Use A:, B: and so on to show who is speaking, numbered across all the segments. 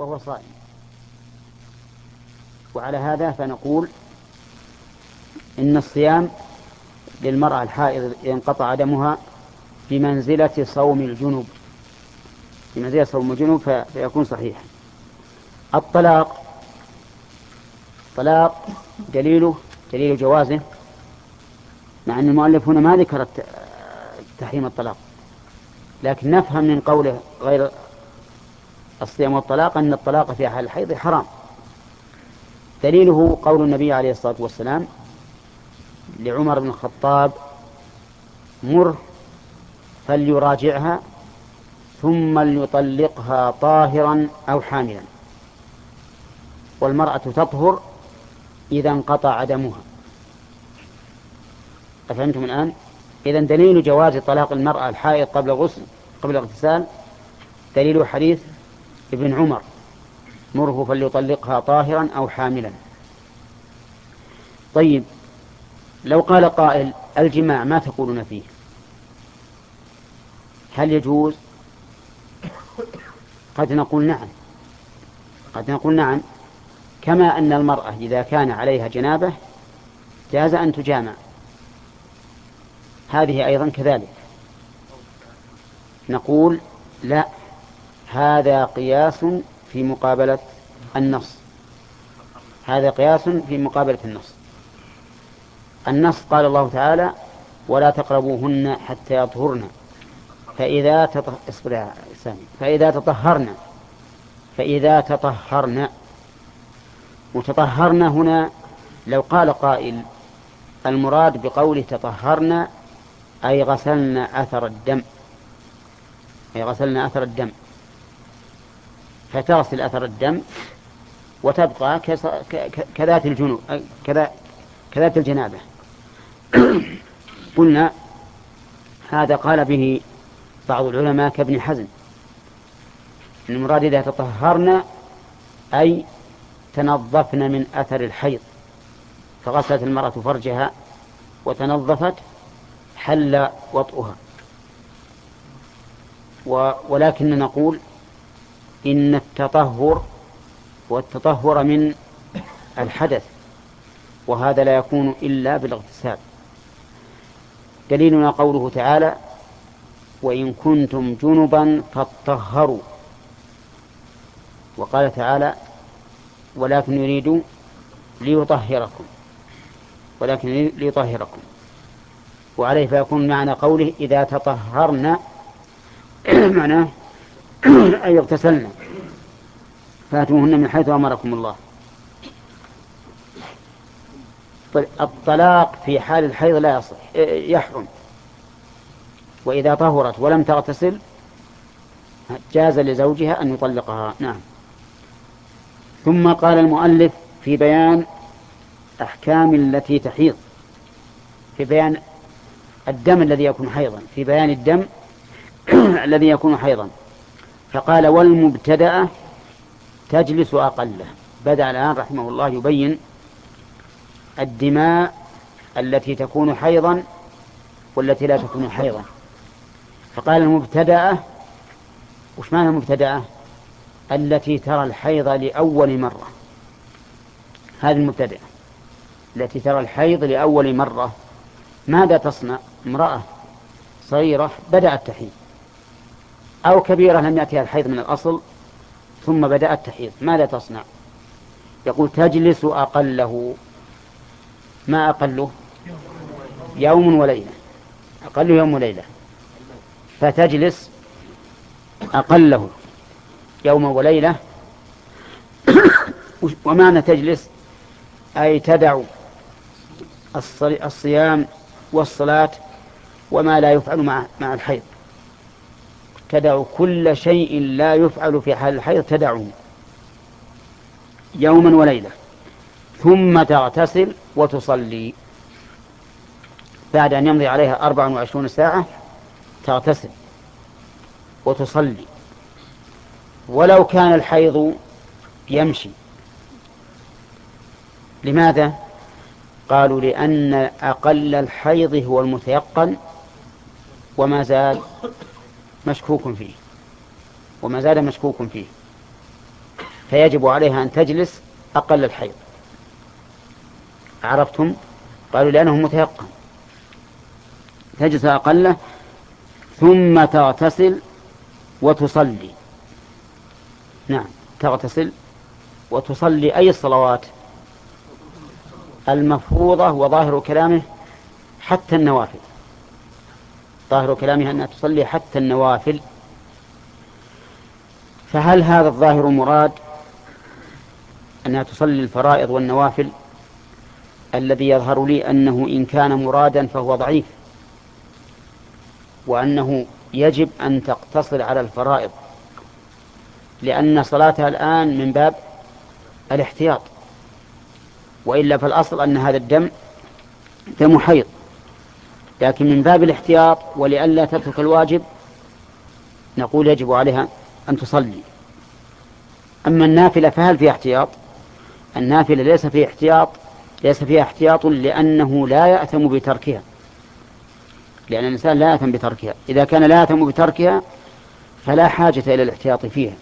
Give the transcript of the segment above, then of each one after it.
A: وهو صائم. وعلى هذا فنقول إن الصيام للمرأة الحائض إذا انقطع دمها بمنزلة صوم الجنوب. بمنزلة صوم الجنوب فيكون صحيحا. الطلاق طلاق دليله دليل جوازه مع أن المؤلف هنا ما ذكر تحريم الطلاق. لكن نفهم من قوله غير الصيام والطلاق أن الطلاق في حال الحيض حرام. دليله قول النبي عليه الصلاة والسلام لعمر بن الخطاب مر فليراجعها ثم ليطلقها طاهرا أو حاملا. والمرأة تطهر إذا انقطع دمها. أفهمتم الآن؟ إذا دليل جواز طلاق المرأة الحائض قبل غسل قبل اغتسال دليل حديث ابن عمر مره فليطلقها طاهرا أو حاملا. طيب لو قال قائل الجماع ما تقولون فيه؟ هل يجوز؟ قد نقول نعم. قد نقول نعم كما أن المرأة إذا كان عليها جنابة جاز أن تجامع. هذه أيضا كذلك. نقول لا. هذا قياس في مقابلة النص. هذا قياس في مقابلة النص. النص قال الله تعالى ولا تقربوهن حتى يطهرن. فإذا تطه... فإذا تطهرن فإذا تطهرن. وتطهرن هنا لو قال قائل المراد بقوله تطهرن أي غسلن أثر الدم. أي غسلن أثر الدم. فتغسل أثر الدم وتبقى كذات الجنوب كذا كذات الجنابة. قلنا هذا قال به بعض العلماء كابن حزم. المراد إذا تطهرن أي تنظفن من أثر الحيض. فغسلت المرأة فرجها وتنظفت حل وطئها ولكن نقول إن التطهر هو التطهر من الحدث وهذا لا يكون إلا بالاغتسال. دليلنا قوله تعالى وإن كنتم جنبا فاطهروا. وقال تعالى ولكن يريد ليطهركم ولكن ليطهركم. وعليه فيكون معنى قوله إذا تطهرنا معناه أي اغتسلنا فاتوهن من حيث أمركم الله. طيب، الطلاق في حال الحيض لا يصح يحرم. وإذا طهرت ولم تغتسل جاز لزوجها أن يطلقها. نعم. ثم قال المؤلف في بيان أحكام التي تحيض. في بيان الدم الذي يكون حيضا. في بيان الدم الذي يكون حيضا. فقال والمبتدأة تجلس أقله. بدأ الآن رحمه الله يبين الدماء التي تكون حيضا والتي لا تكون حيضا. فقال المبتدأة وش معنى المبتدأة التي ترى الحيض لأول مرة. هذه المبتدأة التي ترى الحيض لأول مرة. ماذا تصنع؟ امرأة صغيرة بدأت تحيض. أو كبيرة لم يأتها الحيض من الأصل ثم بدأت تحيض ماذا تصنع؟ يقول تجلس أقله. ما أقله؟ يوم وليلة. أقل يوم وليلة. فتجلس أقله. يوم وليلة. ومعنى تجلس؟ أي تدع الصيام والصلاة وما لا يفعل مع مع الحيض. تدع كل شيء لا يفعل في حال الحيض تدعه. يوما وليلة. ثم تغتسل وتصلي. بعد أن يمضي عليها أربع وعشرون ساعة تغتسل وتصلي. ولو كان الحيض يمشي. لماذا؟ قالوا لأن أقل الحيض هو المتيقن وما زال مشكوك فيه. وما زال مشكوك فيه. فيجب عليها أن تجلس أقل الحيض. عرفتم؟ قالوا لأنه متيقن. تجلس أقله ثم تغتسل وتصلي. نعم تغتسل وتصلي أي الصلوات؟ المفروضة وظاهر كلامه حتى النوافل. ظاهر كلامه أنها تصلي حتى النوافل. فهل هذا الظاهر مراد أنها تصلي الفرائض والنوافل الذي يظهر لي أنه إن كان مرادا فهو ضعيف وأنه يجب أن تقتصر على الفرائض لأن صلاتها الآن من باب الاحتياط وإلا فالأصل أن هذا الدم دم حيض. لكن من باب الاحتياط ولئلا تترك الواجب نقول يجب عليها أن تصلي. أما النافلة فهل فيها احتياط؟ النافلة ليس فيها احتياط ليس فيها احتياط لأنه لا يأثم بتركها. لأن الإنسان لا يأثم بتركها. إذا كان لا يأثم بتركها فلا حاجة إلى الاحتياط فيها.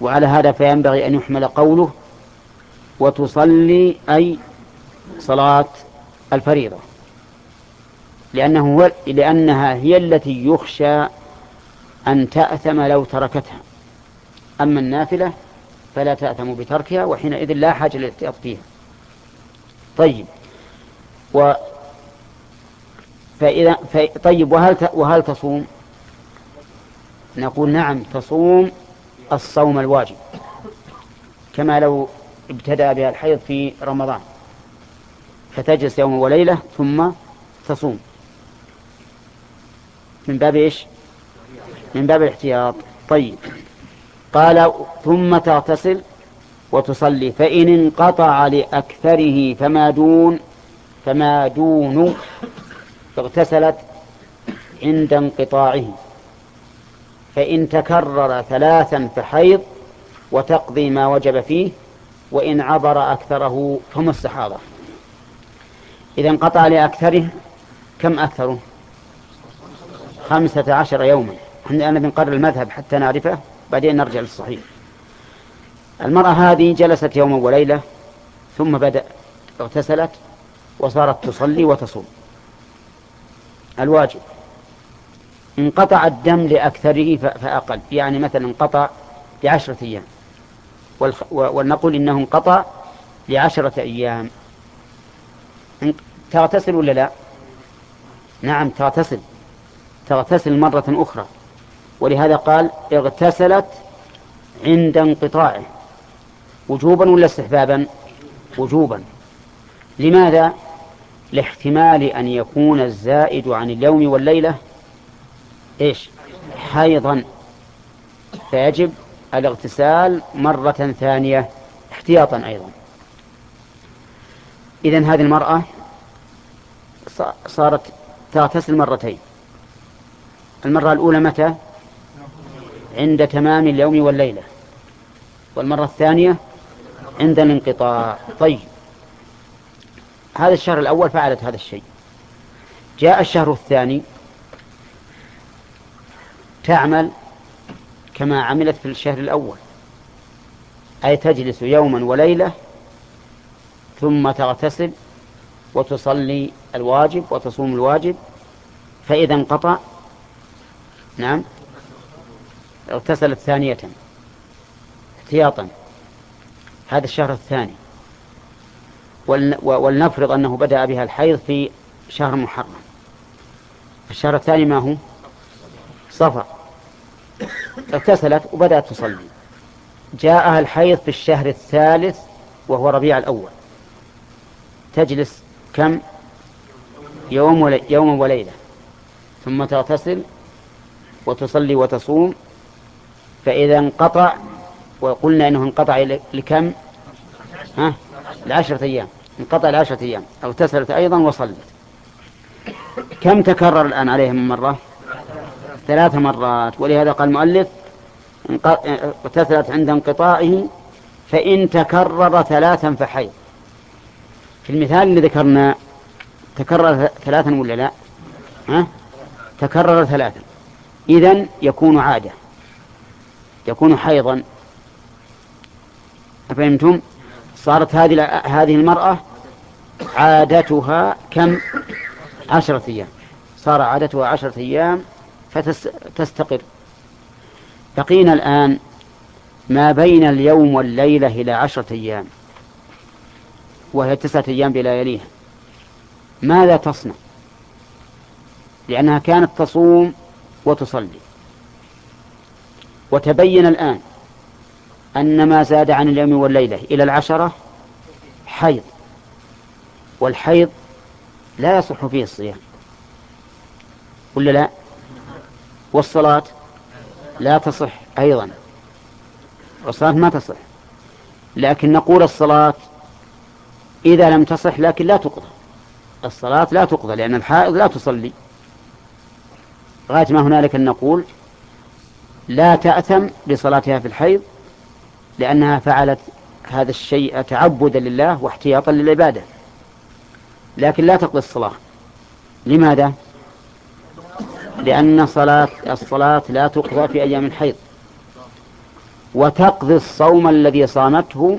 A: وعلى هذا فينبغي أن يحمل قوله وتصلي أي صلاة الفريضة. لأنه لأنها هي التي يخشى أن تأثم لو تركتها. أما النافلة فلا تأثم بتركها وحينئذ لا حاجة للاحتياط فيها طيب. و فإذا ف... طيب وهل ت... وهل تصوم؟ نقول نعم تصوم الصوم الواجب كما لو ابتدأ بها الحيض في رمضان. فتجلس يوم وليلة ثم تصوم. من باب إيش؟ من باب الاحتياط. طيب. قال ثم تغتسل وتصلي فإن انقطع لأكثره فما دون فما دون اغتسلت عند انقطاعه. فإن تكرر ثلاثا فحيض وتقضي ما وجب فيه وإن عبر أكثره فمستحاضة إذا انقطع لأكثره كم أكثره؟ خمسة عشر يوما. إحنا أنا بنقرر المذهب حتى نعرفه بعدين نرجع للصحيح. المرأة هذه جلست يوما وليلة ثم بدأ اغتسلت وصارت تصلي وتصوم. الواجب. انقطع الدم لأكثره فأقل. يعني مثلا انقطع لعشرة أيام. ولنقول إنه انقطع لعشرة أيام. تغتسل ولا لا؟ نعم تغتسل. تغتسل مرة أخرى. ولهذا قال اغتسلت عند انقطاعه. وجوبا ولا استحبابا؟ وجوبا. لماذا؟ لاحتمال أن يكون الزائد عن اليوم والليلة إيش؟ حيضا. فيجب الاغتسال مرة ثانية احتياطا أيضا. إذن هذه المرأة صارت تغتسل مرتين. المرة الأولى متى؟ عند تمام اليوم والليلة. والمرة الثانية عند الانقطاع. طيب. هذا الشهر الأول فعلت هذا الشيء. جاء الشهر الثاني. تعمل كما عملت في الشهر الأول. أي تجلس يوما وليلة ثم تغتسل وتصلي الواجب وتصوم الواجب. فإذا انقطع نعم. اغتسلت ثانية. احتياطا. هذا الشهر الثاني. ولنفرض أنه بدأ بها الحيض في شهر محرم. الشهر الثاني ما هو؟ صفر اغتسلت وبدأت تصلي. جاءها الحيض في الشهر الثالث وهو ربيع الأول. تجلس كم؟ يوم يوم وليلة. ثم تغتسل وتصلي وتصوم فإذا انقطع وقلنا أنه انقطع لكم؟ ها؟ لعشرة أيام. انقطع لعشرة أيام. اغتسلت أيضا وصلت. كم تكرر الآن عليها من مرة؟ ثلاث مرات. ولهذا قال المؤلف اغتسلت عند انقطاعه فإن تكرر ثلاثا فحيض في المثال اللي ذكرنا تكرر ثلاثا ولا لا؟ ها؟ تكرر ثلاثا. إذن يكون عادة. يكون حيضا. أفهمتم؟ صارت هذه هذه المرأة عادتها كم؟ عشرة أيام. صار عادتها عشرة أيام فتستقر بقينا الآن ما بين اليوم والليلة إلى عشرة أيام. وهي تسعة أيام بلياليها ماذا تصنع؟ لأنها كانت تصوم وتصلي. وتبين الآن أن ما زاد عن اليوم والليلة إلى العشرة حيض. والحيض لا يصح فيه الصيام. ولا لا؟ والصلاة لا تصح أيضا. والصلاة ما تصح. لكن نقول الصلاة إذا لم تصح لكن لا تقضى. الصلاة لا تقضى لأن الحائض لا تصلي. غاية ما هنالك أن نقول لا تأثم بصلاتها في الحيض لأنها فعلت هذا الشيء تعبدا لله واحتياطا للعبادة لكن لا تقضي الصلاة لماذا؟ لأن صلاة الصلاة لا تقضى في أيام الحيض وتقضي الصوم الذي صامته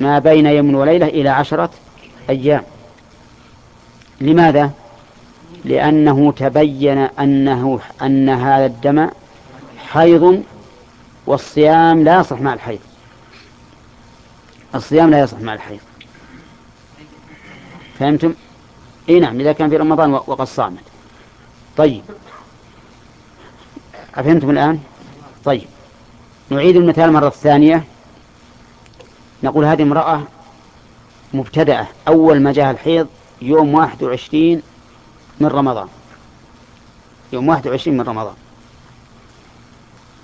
A: ما بين يوم وليلة إلى عشرة أيام لماذا؟ لأنه تبين أنه أن هذا الدم حيض والصيام لا يصح مع الحيض. الصيام لا يصح مع الحيض. فهمتم؟ إي نعم إذا كان في رمضان وقد صامت. طيب. أفهمتم الآن؟ طيب. نعيد المثال مرة ثانية. نقول هذه امرأة مبتدأة. أول ما جاء الحيض يوم واحد وعشرين من رمضان. يوم واحد وعشرين من رمضان.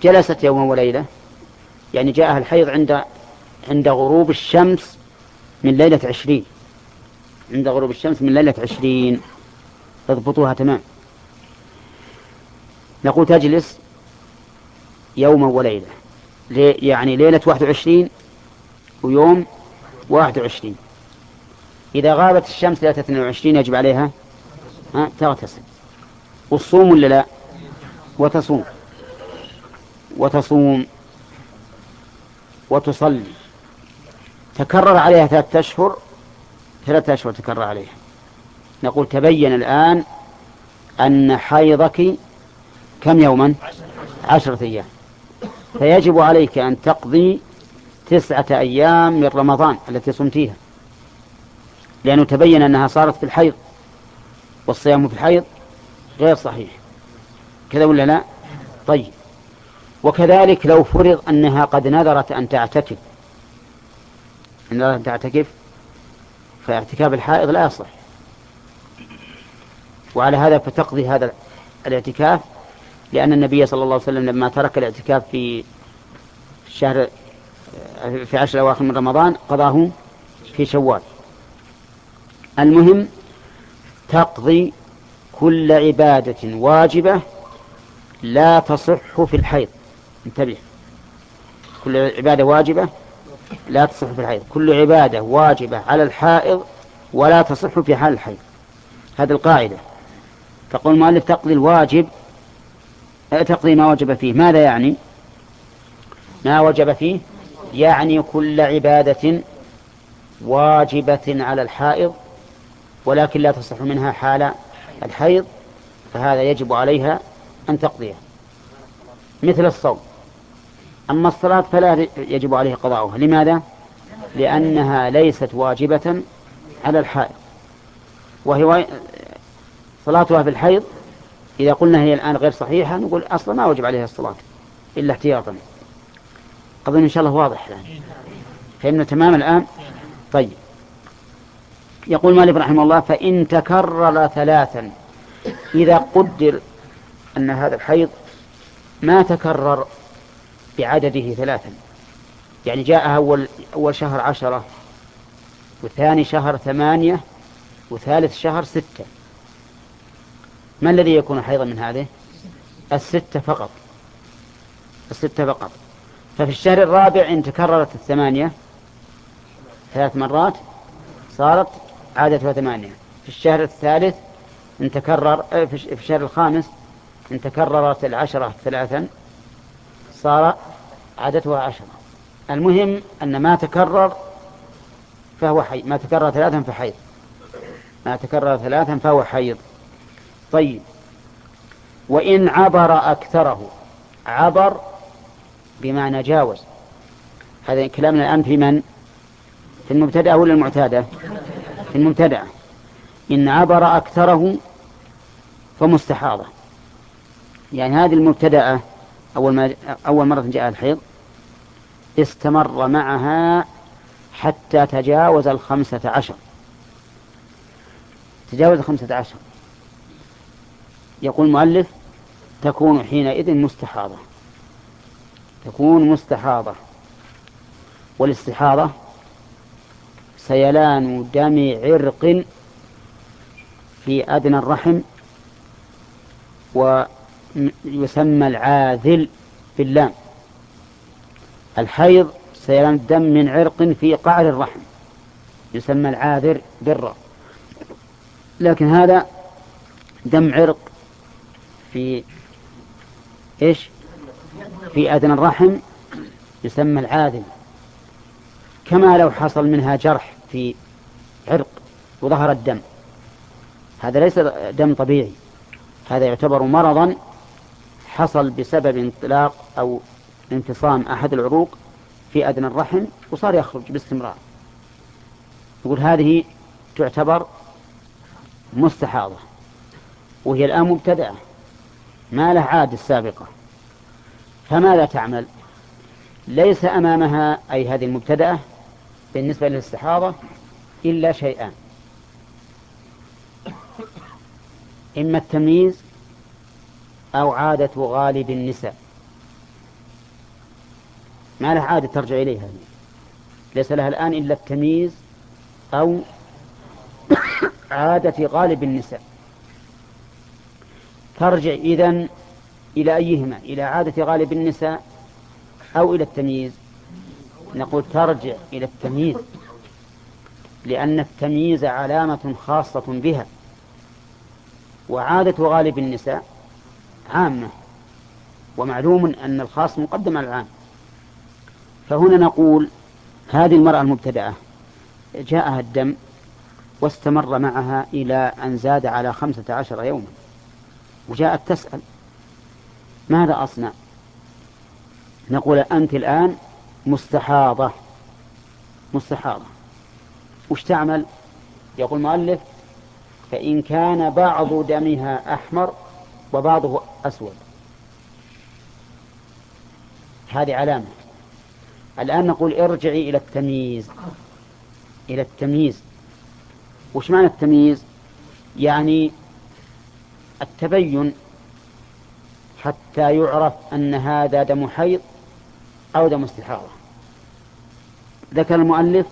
A: جلست يوما وليلة يعني جاءها الحيض عند عند غروب الشمس من ليلة عشرين. عند غروب الشمس من ليلة عشرين. اضبطوها تمام. نقول تجلس يوما وليلة. يعني ليلة واحد وعشرين ويوم واحد وعشرين. إذا غابت الشمس ليلة اثنين وعشرين يجب عليها ها تغتسل والصوم ولا لا؟ وتصوم. وتصوم. وتصلي. تكرر عليها ثلاثة أشهر. ثلاثة أشهر تكرر عليها. نقول تبين الآن أن حيضك كم يوما؟ عشرة أيام. فيجب عليك أن تقضي تسعة أيام من رمضان التي صمتيها. لأنه تبين أنها صارت في الحيض. والصيام في الحيض غير صحيح. كذا ولا لا؟ طيب. وكذلك لو فرض أنها قد نذرت أن تعتكف. أن نذرت أن تعتكف فاعتكاف الحائض لا يصح. وعلى هذا فتقضي هذا الاعتكاف لأن النبي صلى الله عليه وسلم لما ترك الاعتكاف في الشهر في عشر أواخر من رمضان قضاه في شوال. المهم تقضي كل عبادة واجبة لا تصح في الحيض. انتبه. كل عبادة واجبة لا تصح في الحيض. كل عبادة واجبة على الحائض ولا تصح في حال الحيض. هذه القاعدة. تقول المؤلف تقضي الواجب تقضي ما وجب فيه. ماذا يعني؟ ما وجب فيه؟ يعني كل عبادة واجبة على الحائض ولكن لا تصح منها حال الحيض فهذا يجب عليها أن تقضيه. مثل الصوم. أما الصلاة فلا يجب عليه قضاؤها. لماذا؟ لأنها ليست واجبة على الحائض. وهي صلاتها في الحيض إذا قلنا هي الآن غير صحيحة نقول أصلا ما وجب عليها الصلاة إلا احتياطا. أظن إن شاء الله واضح الآن. فهمنا تمام الآن؟ طيب. يقول مالك رحمه الله فإن تكرر ثلاثا إذا قدر أن هذا الحيض ما تكرر بعدده ثلاثا. يعني جاء أول, أول شهر عشرة وثاني شهر ثمانية وثالث شهر ستة. ما الذي يكون حيضا من هذه؟ الستة فقط. الستة فقط. ففي الشهر الرابع إن تكررت الثمانية ثلاث مرات صارت عادتها ثمانية في الشهر الثالث إن تكرر آه، في الشهر الخامس إن تكررت العشرة ثلاثا صار عادتها عشرة. المهم أن ما تكرر فهو حيض ما تكرر ثلاثا فحيض. ما تكرر ثلاثا فهو حيض. طيب. وإن عبر أكثره عبر بمعنى جاوز هذا كلامنا الآن في من؟ في المبتدأ ولا المعتادة؟ في المبتدأ إن عبر أكثره فمستحاضة. يعني هذه المبتدأة أول, ما أول مرة جاء الحيض استمر معها حتى تجاوز الخمسة عشر. تجاوز الخمسة عشر. يقول المؤلف تكون حينئذ مستحاضة. تكون مستحاضة. والاستحاضة سيلان دم عرق في أدنى الرحم ويسمى العاذل باللام. الحيض سيلان الدم من عرق في قعر الرحم يسمى العاذر بالراء لكن هذا دم عرق في إيش؟ في أدنى الرحم يسمى العاذل. كما لو حصل منها جرح في عرق وظهر الدم. هذا ليس دم طبيعي. هذا يعتبر مرضا حصل بسبب انطلاق أو انفصام أحد العروق في أدنى الرحم وصار يخرج باستمرار. يقول هذه تعتبر مستحاضة وهي الآن مبتدأة ما له عاد السابقة فماذا تعمل؟ ليس أمامها أي هذه المبتدأة بالنسبة للاستحاضة إلا شيئان. إما التمييز أو عادة غالب النساء. ما لها عادة ترجع إليها. ليس لها الآن إلا التمييز أو عادة غالب النساء. ترجع إذن إلى أيهما؟ إلى عادة غالب النساء أو إلى التمييز؟ نقول ترجع إلى التمييز لأن التمييز علامة خاصة بها. وعادة غالب النساء عامة ومعلوم أن الخاص مقدم على العام. فهنا نقول هذه المرأة المبتدأة جاءها الدم واستمر معها إلى أن زاد على خمسة عشر يوما وجاءت تسأل ماذا أصنع؟ نقول أنت الآن مستحاضة. مستحاضة. وش تعمل؟ يقول المؤلف فإن كان بعض دمها أحمر وبعضه أسود. هذه علامة. الآن نقول ارجعي إلى التمييز. إلى التمييز. وش معنى التمييز؟ يعني التبين حتى يعرف أن هذا دم حيض أو دم استحاضة ذكر المؤلف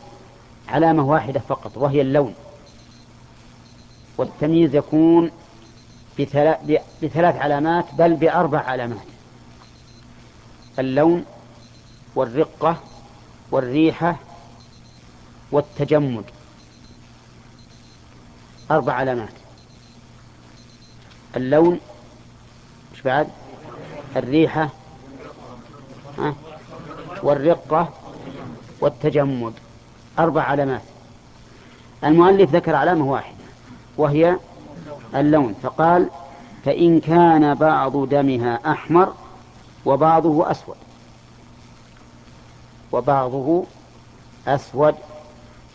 A: علامة واحدة فقط وهي اللون. والتمييز يكون بثلاث علامات بل بأربع علامات. اللون والرقة والريحة والتجمد. أربع علامات. اللون مش بعد؟ الريحة. ها؟ والرقة والتجمد. أربع علامات. المؤلف ذكر علامة واحدة وهي اللون فقال فإن كان بعض دمها أحمر وبعضه أسود. وبعضه أسود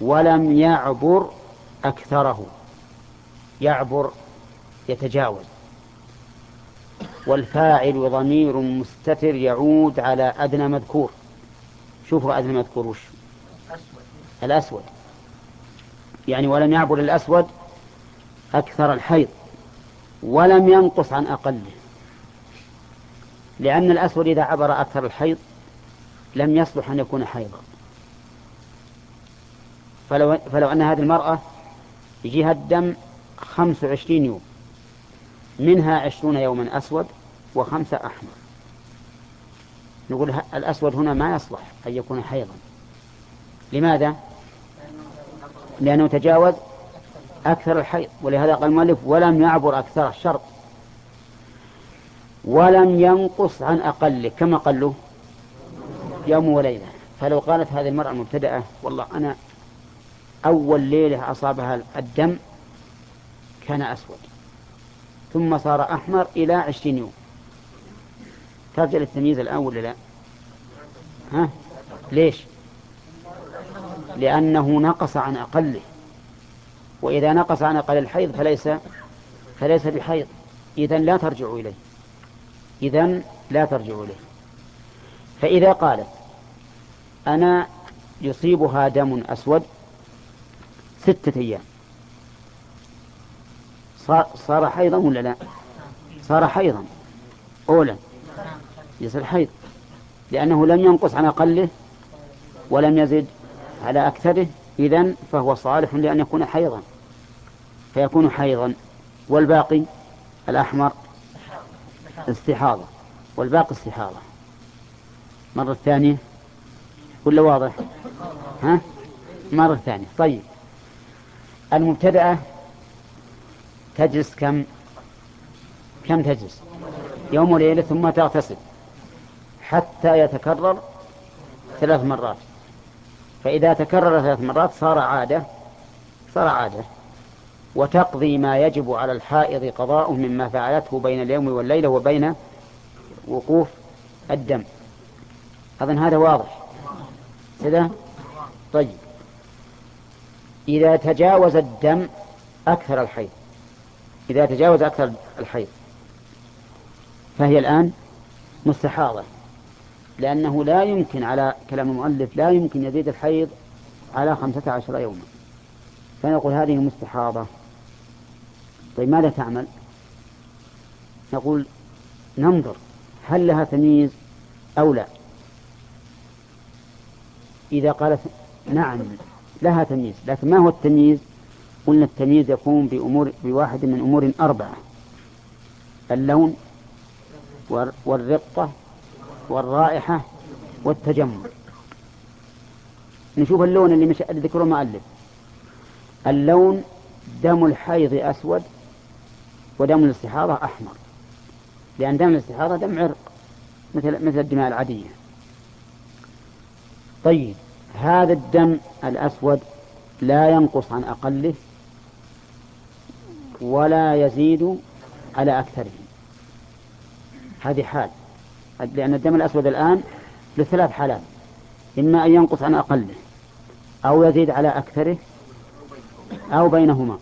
A: ولم يعبر أكثره. يعبر يتجاوز. والفاعل ضمير مستتر يعود على أدنى مذكور. شوفوا أدنى مذكور وش الأسود. يعني ولم يعبر الأسود أكثر الحيض. ولم ينقص عن أقله. لأن الأسود إذا عبر أكثر الحيض لم يصلح أن يكون حيضا. فلو, فلو أن هذه المرأة يجيها الدم خمس وعشرين يوم. منها عشرون يوما أسود وخمسة أحمر. نقول الأسود هنا ما يصلح أن يكون حيضا. لماذا؟ لأنه تجاوز أكثر الحيض ولهذا قال المؤلف ولم يعبر أكثر الشرط. ولم ينقص عن أقله كم أقله؟ يوم وليلة. فلو قالت هذه المرأة المبتدأة والله أنا أول ليلة أصابها الدم كان أسود. ثم صار أحمر إلى عشرين يوم. ترجع للتمييز الآن ولا لا؟ ها؟ ليش؟ لأنه نقص عن أقله. وإذا نقص عن أقل الحيض فليس فليس بحيض. إذا لا ترجع إليه. إذا لا ترجع إليه. فإذا قالت أنا يصيبها دم أسود ستة أيام. صار حيضا ولا لا؟ صار حيضا. أولا يصير حيض لأنه لم ينقص عن أقله ولم يزد على أكثره إذن فهو صالح لأن يكون حيضا فيكون حيضا. والباقي الأحمر استحاضة والباقي استحاضة. مرة ثانية ولا واضح؟ ها؟ مرة ثانية. طيب. المبتدأة تجلس كم؟ كم تجلس؟ يوم وليلة ثم تغتسل. حتى يتكرر ثلاث مرات. فإذا تكرر ثلاث مرات صار عادة صار عادة. وتقضي ما يجب على الحائض قضاؤه مما فعلته بين اليوم والليلة وبين وقوف الدم. أظن هذا واضح. كذا طيب. إذا تجاوز الدم أكثر الحيض. إذا تجاوز أكثر الحيض. فهي الآن مستحاضة. لأنه لا يمكن على كلام المؤلف لا يمكن يزيد الحيض على خمسة عشر يوما. فنقول هذه مستحاضة. طيب ماذا تعمل؟ نقول ننظر هل لها تمييز أو لا. إذا قالت نعم لها تمييز لكن ما هو التمييز؟ قلنا التمييز يكون بأمور بواحد من أمور أربعة. اللون والرقة والرائحة والتجمل نشوف اللون اللي مش ذكره المؤلف اللون دم الحيض أسود ودم الاستحاضة أحمر. لأن دم الاستحاضة دم عرق مثل مثل الدماء العادية. طيب هذا الدم الأسود لا ينقص عن أقله ولا يزيد على أكثره. هذه حال. لأن الدم الأسود الآن لثلاث حالات إما أن ينقص عن أقله أو يزيد على أكثره أو بينهما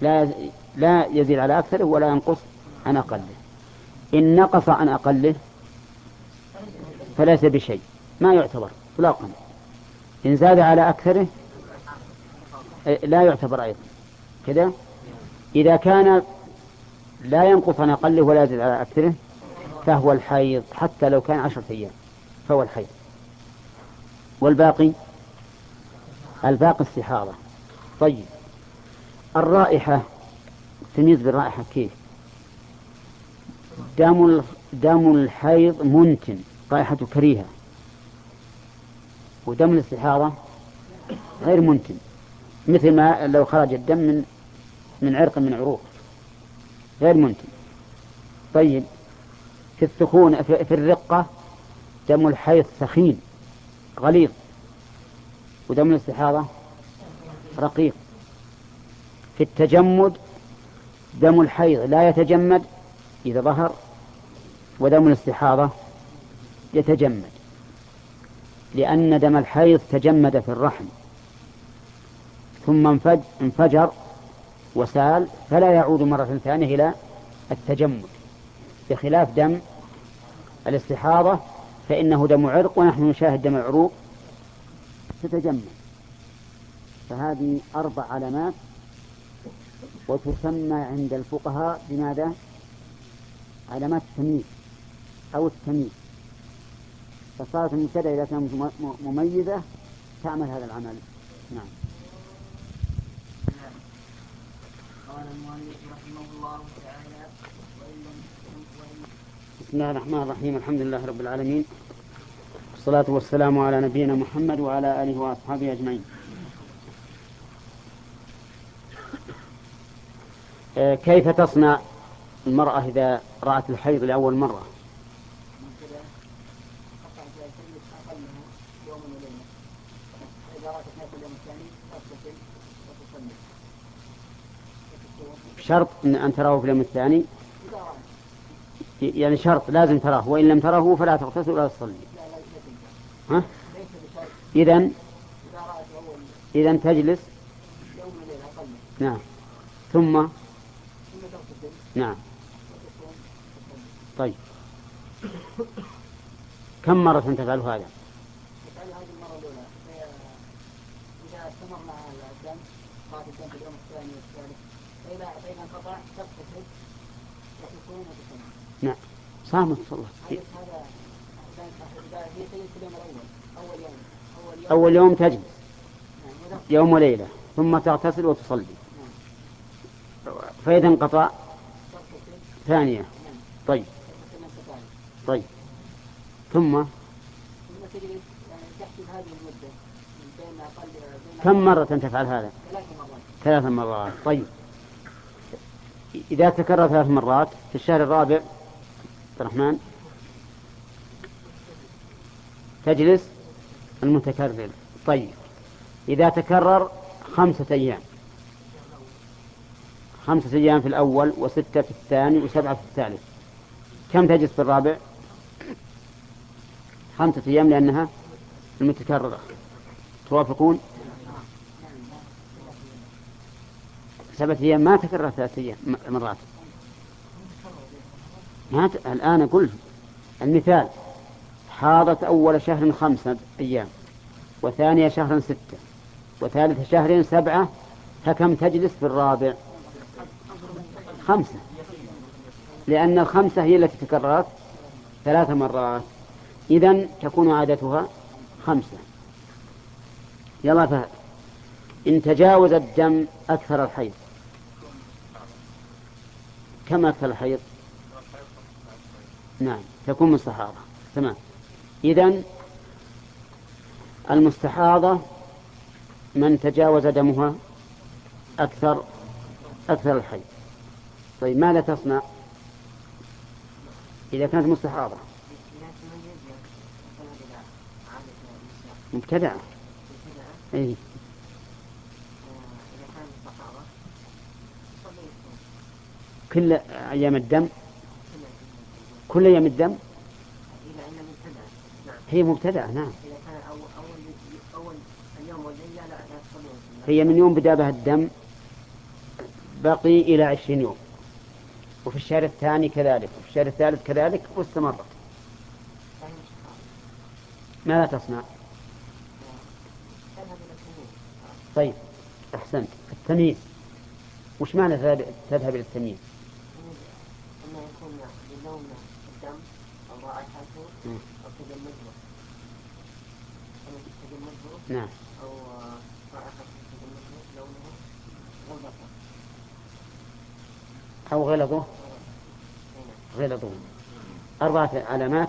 A: لا لا يزيد على أكثره ولا ينقص عن أقله. إن نقص عن أقله فليس بشيء ما يعتبر إطلاقا. إن زاد على أكثره لا يعتبر أيضا. كذا؟ إذا كان لا ينقص عن أقله ولا يزيد على أكثره فهو الحيض حتى لو كان عشرة أيام فهو الحيض. والباقي؟ الباقي استحاضة طيب. الرائحة تميز بالرائحة كيف؟ دم دم الحيض منتن رائحته كريهة. ودم الاستحاضة غير منتن مثل ما لو خرج الدم من من عرق من عروق غير منتن. طيب. في السخون في الرقة دم الحيض سخين غليظ. ودم الاستحاضة رقيق. في التجمد دم الحيض لا يتجمد إذا ظهر ودم الاستحاضة يتجمد. لأن دم الحيض تجمد في الرحم. ثم انفجر وسال فلا يعود مرة ثانية إلى التجمد. بخلاف دم الاستحاضة فإنه دم عرق ونحن نشاهد دم العروق تتجمد فهذه أربع علامات وتسمى عند الفقهاء بماذا؟ علامات التمييز أو التمييز. فصارت المبتدأ إذا كانت مميزة تعمل هذا العمل. نعم. قال المؤلف رحمه الله بسم الله الرحمن الرحيم الحمد لله رب العالمين. والصلاة والسلام على نبينا محمد وعلى آله وأصحابه أجمعين. آه، كيف تصنع المرأة إذا رأت الحيض لأول مرة؟ شرط أن تراه في اليوم الثاني. يعني شرط لازم تراه وإن لم تره فلا تغتسل ولا تصلي. ها؟ إذا إذا تجلس. نعم. ثم؟ نعم. طيب. كم مرة تفعل هذا؟
B: تفعل هذه المرة الأولى إذا استمر مع الدم بعد الدم في اليوم الثاني والثالث فإذا فإذا انقطع تغتسل وتصوم وتصلي.
A: نعم صامت
B: اليوم الأول أول يوم
A: تجلس. يوم وليلة ثم تغتسل وتصلي. فإذا انقطع ثانية. طيب طيب ثم كم مرة تفعل هذا؟ ثلاث مرات طيب إذا تكرر ثلاث مرات في الشهر الرابع عبد الرحمن. تجلس المتكرر. طيب. إذا تكرر خمسة أيام. خمسة أيام في الأول وستة في الثاني وسبعة في الثالث. كم تجلس في الرابع؟ خمسة أيام لأنها المتكررة. توافقون؟ سبعة أيام. ما تكرر ثلاثة أيام مرات. ما ت... الآن أقول المثال. حاضت أول شهر خمسة أيام وثانية شهر ستة وثالث شهر سبعة فكم تجلس في الرابع؟ خمسة. لأن الخمسة هي التي تكررت ثلاث مرات. إذا تكون عادتها خمسة. يلا فهد. إن تجاوز الدم أكثر الحيض. كم أكثر الحيض؟ نعم تكون مستحاضة. تمام. إذا المستحاضة من تجاوز دمها أكثر أكثر الحيض طيب ماذا تصنع؟ إذا كانت مستحاضة. مبتدعة أي كل أيام الدم كل أيام الدم؟ هي مبتدعة نعم. هي من يوم بدأ بها الدم بقي إلى عشرين يوم. وفي الشهر الثاني كذلك وفي الشهر الثالث كذلك واستمرت. ماذا تصنع؟ طيب أحسنت. التمييز. وش معنى تذهب إلى التمييز؟
B: الدم أو رائحته أو تجمده
A: نعم.
B: أو تجمده لونه
A: أو غلظه. غلظة. أربعة علامات.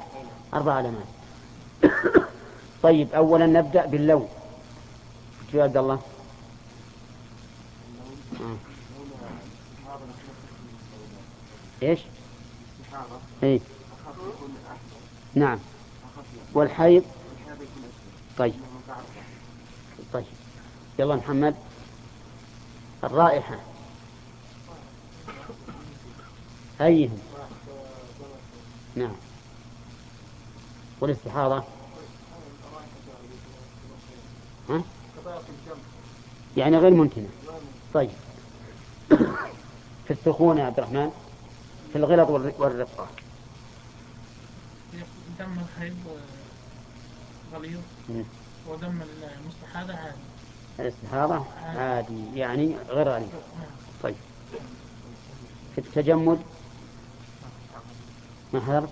A: أربع علامات. طيب أولا نبدأ باللون. شو عبد الله؟ آه. إيش؟ اي نعم. والحيض؟ طيب. طيب. يلا محمد. الرائحة. أيهم نعم. والاستحاضة؟ ها؟ يعني غير ممكنة. طيب. في السخونة يا عبد الرحمن. في الغلط والرقة
C: دم الحيض غليظ. ودم المستحاضة عادي.
A: الاستحاضة عادي. يعني غير غليظ. نعم. طيب. في التجمد ما حضرت؟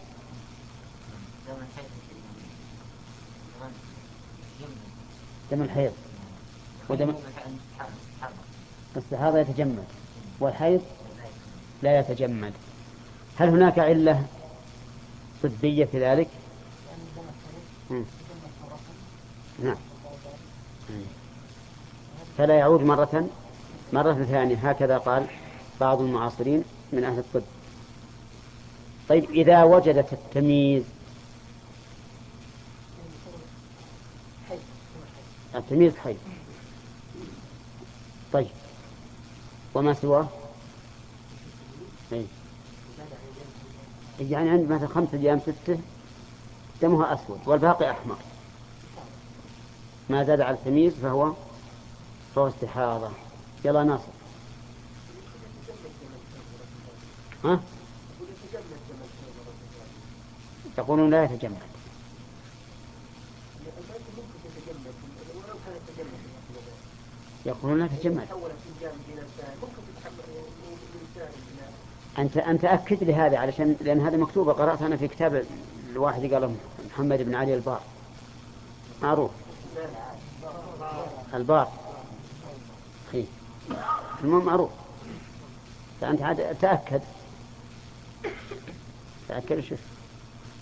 A: دم الحيض. ودم الاستحاضة يتجمد. والحيض لا يتجمد. هل هناك علة؟ طبية في ذلك؟ نعم. فلا يعود مرة مرة ثانية. هكذا قال بعض المعاصرين من أهل الطب. طيب إذا وجدت التمييز التمييز حي. طيب وما سواه؟ إيه. يعني عند مثلا خمسة أيام ستة دمها أسود والباقي أحمر. ما زاد على التمييز فهو فهو استحاضة. يلا ناصر. ها؟ يقولون لا يتجمد. يقولون لا يتجمد. أنت أنت أكد لي هذا علشان لأن هذا مكتوبة قرأت أنا في كتاب الواحد قال محمد بن علي البار معروف. البار أخي المهم معروف. فأنت عاد تأكد. تأكد شوف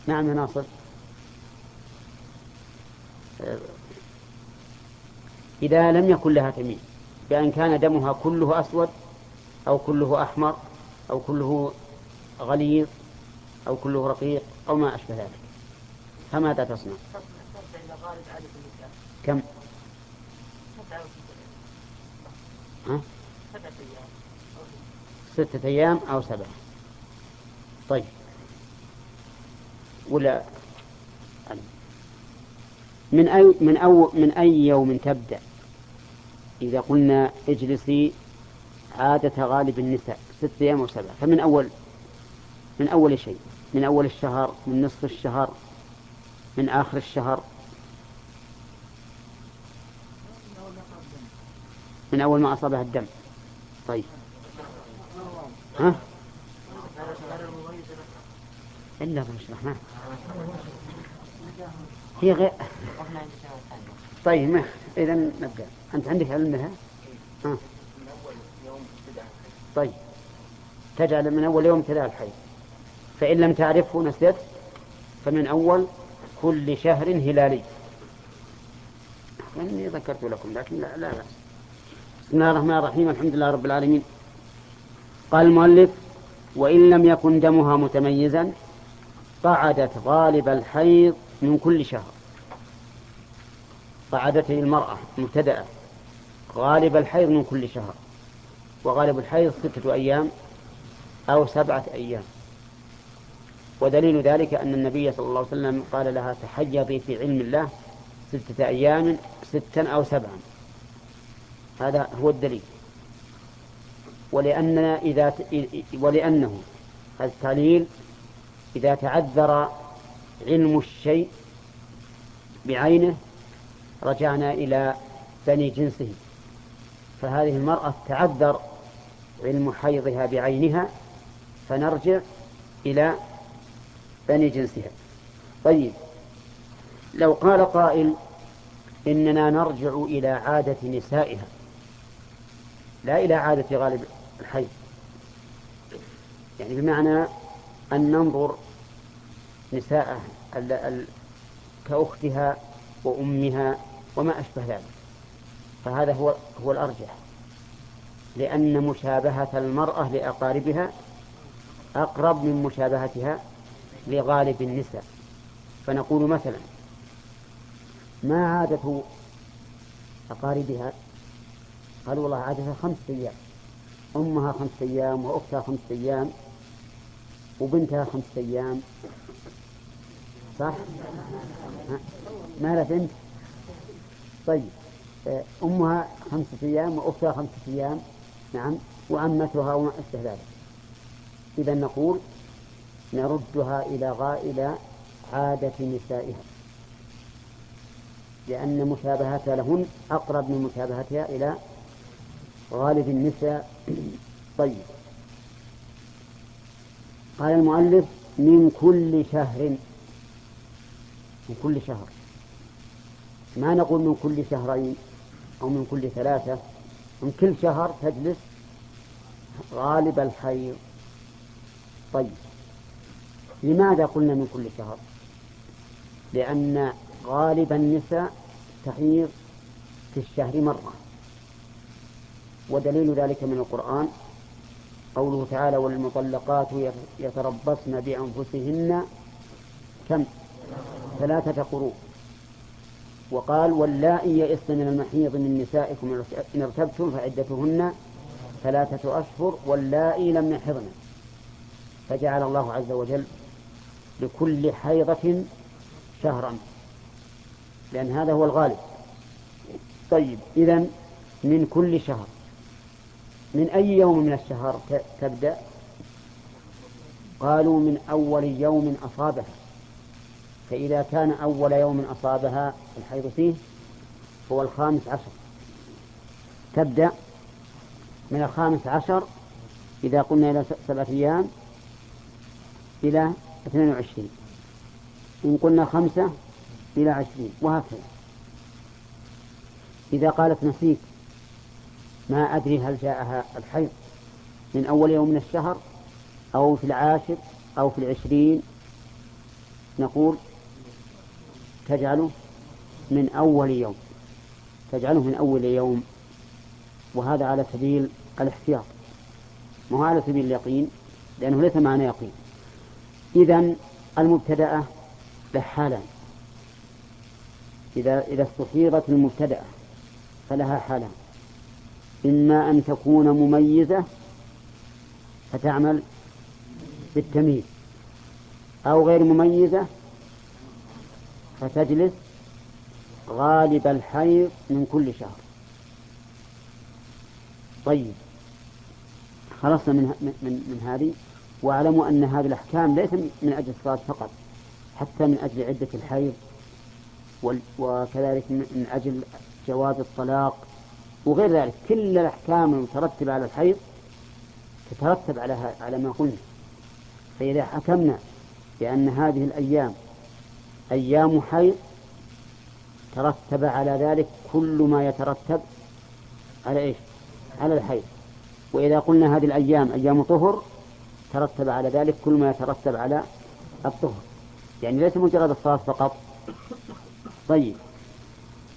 A: نعم يا ناصر. إذا لم يكن لها تمييز بأن كان دمها كله أسود أو كله أحمر أو كله غليظ أو كله رقيق أو ما أشبه ذلك. فماذا تصنع؟ كم؟ ستة أيام أو سبعة. طيب. ولا؟ من أي من أو من أي يوم تبدأ؟ إذا قلنا اجلسي عادة غالب النساء ست أيام وسبعة فمن أول من أول شيء من أول الشهر من نصف الشهر من آخر الشهر. من أول ما أصابها الدم. طيب. ها؟ إلا بنشرح ما هي غير طيب ما إذا نبدأ. أنت عندك علم بها؟ ها. طيب. تجعل من أول يوم كذا الحي. فإن لم تعرفه نسيت فمن أول كل شهر هلالي. إني ذكرت لكم لكن لا لا بأس. بسم الله الرحمن الرحيم الحمد لله رب العالمين. قال المؤلف وإن لم يكن دمها متميزا قعدت غالب الحيض من كل شهر. قعدت المرأة مبتدأة غالب الحيض من كل شهر. وغالب الحيض ستة أيام أو سبعة أيام. ودليل ذلك أن النبي صلى الله عليه وسلم قال لها تحيضي في علم الله ستة أيام ستا أو سبعا. هذا هو الدليل. ولأننا إذا ولأنه التعليل إذا تعذر علم الشيء بعينه رجعنا إلى بني جنسه. فهذه المرأة تعذر علم حيضها بعينها فنرجع إلى بني جنسها. طيب لو قال قائل إننا نرجع إلى عادة نسائها. لا إلى عادة غالب الحي يعني بمعنى أن ننظر نساء كأختها وأمها وما أشبه ذلك. فهذا هو هو الأرجح. لأن مشابهة المرأة لأقاربها أقرب من مشابهتها لغالب النساء. فنقول مثلا ما عادة أقاربها؟ قالوا والله عادتها خمسة أيام أمها خمسة أيام وأختها خمسة أيام وبنتها خمسة أيام. صح؟ ما لها بنت؟ طيب أمها خمسة أيام وأختها خمسة أيام. نعم. وعمتها وما أشبه ذلك إذا نقول نردها إلى غائل عادة نسائها. لأن مشابهتها لهن أقرب من مشابهتها إلى غالب النساء. طيب. قال المؤلف من كل شهر. من كل شهر. ما نقول من كل شهرين أو من كل ثلاثة؟ كل شهر تجلس غالب الحيض طيب لماذا قلنا من كل شهر؟ لأن غالب النساء تحيض في الشهر مرة. ودليل ذلك من القرآن قوله تعالى والمطلقات يتربصن بأنفسهن كم؟ ثلاثة قروء وقال واللائي يئسن من المحيض من نسائكم إن ارتبتم فعدتهن ثلاثة أشهر واللائي لم يحضن. فجعل الله عز وجل لكل حيضة شهرا لأن هذا هو الغالب. طيب إذا من كل شهر من أي يوم من الشهر تبدأ؟ قالوا من أول يوم أصابها فإذا كان أول يوم أصابها الحيض فيه هو الخامس عشر. تبدأ من الخامس عشر إذا قلنا إلى سبعة أيام إلى اثنين وعشرين. إن قلنا خمسة إلى عشرين وهكذا. إذا قالت نسيت ما أدري هل جاءها الحيض من أول يوم من الشهر أو في العاشر أو في العشرين نقول تجعله من أول يوم. تجعله من أول يوم. وهذا على سبيل الاحتياط. ما على سبيل اليقين؟ لأنه ليس معنى يقين. إذا المبتدأة له حالان إذا إذا استفيضت المبتدأة فلها حالان إما أن تكون مميزة فتعمل بالتمييز. أو غير مميزة فتجلس غالب الحيض من كل شهر. طيب. خلصنا من, من, من هذه واعلموا أن هذه الأحكام ليس من أجل الصلاة فقط حتى من أجل عدة الحيض وكذلك من أجل جواز الطلاق وغير ذلك. كل الأحكام المترتبة على الحيض تترتب على على ما قلنا. فإذا حكمنا بأن هذه الأيام أيام حيض ترتب على ذلك كل ما يترتب على إيش؟ على الحيض. وإذا قلنا هذه الأيام أيام طهر ترتب على ذلك كل ما يترتب على الطهر. يعني ليس مجرد الصلاة فقط. طيب.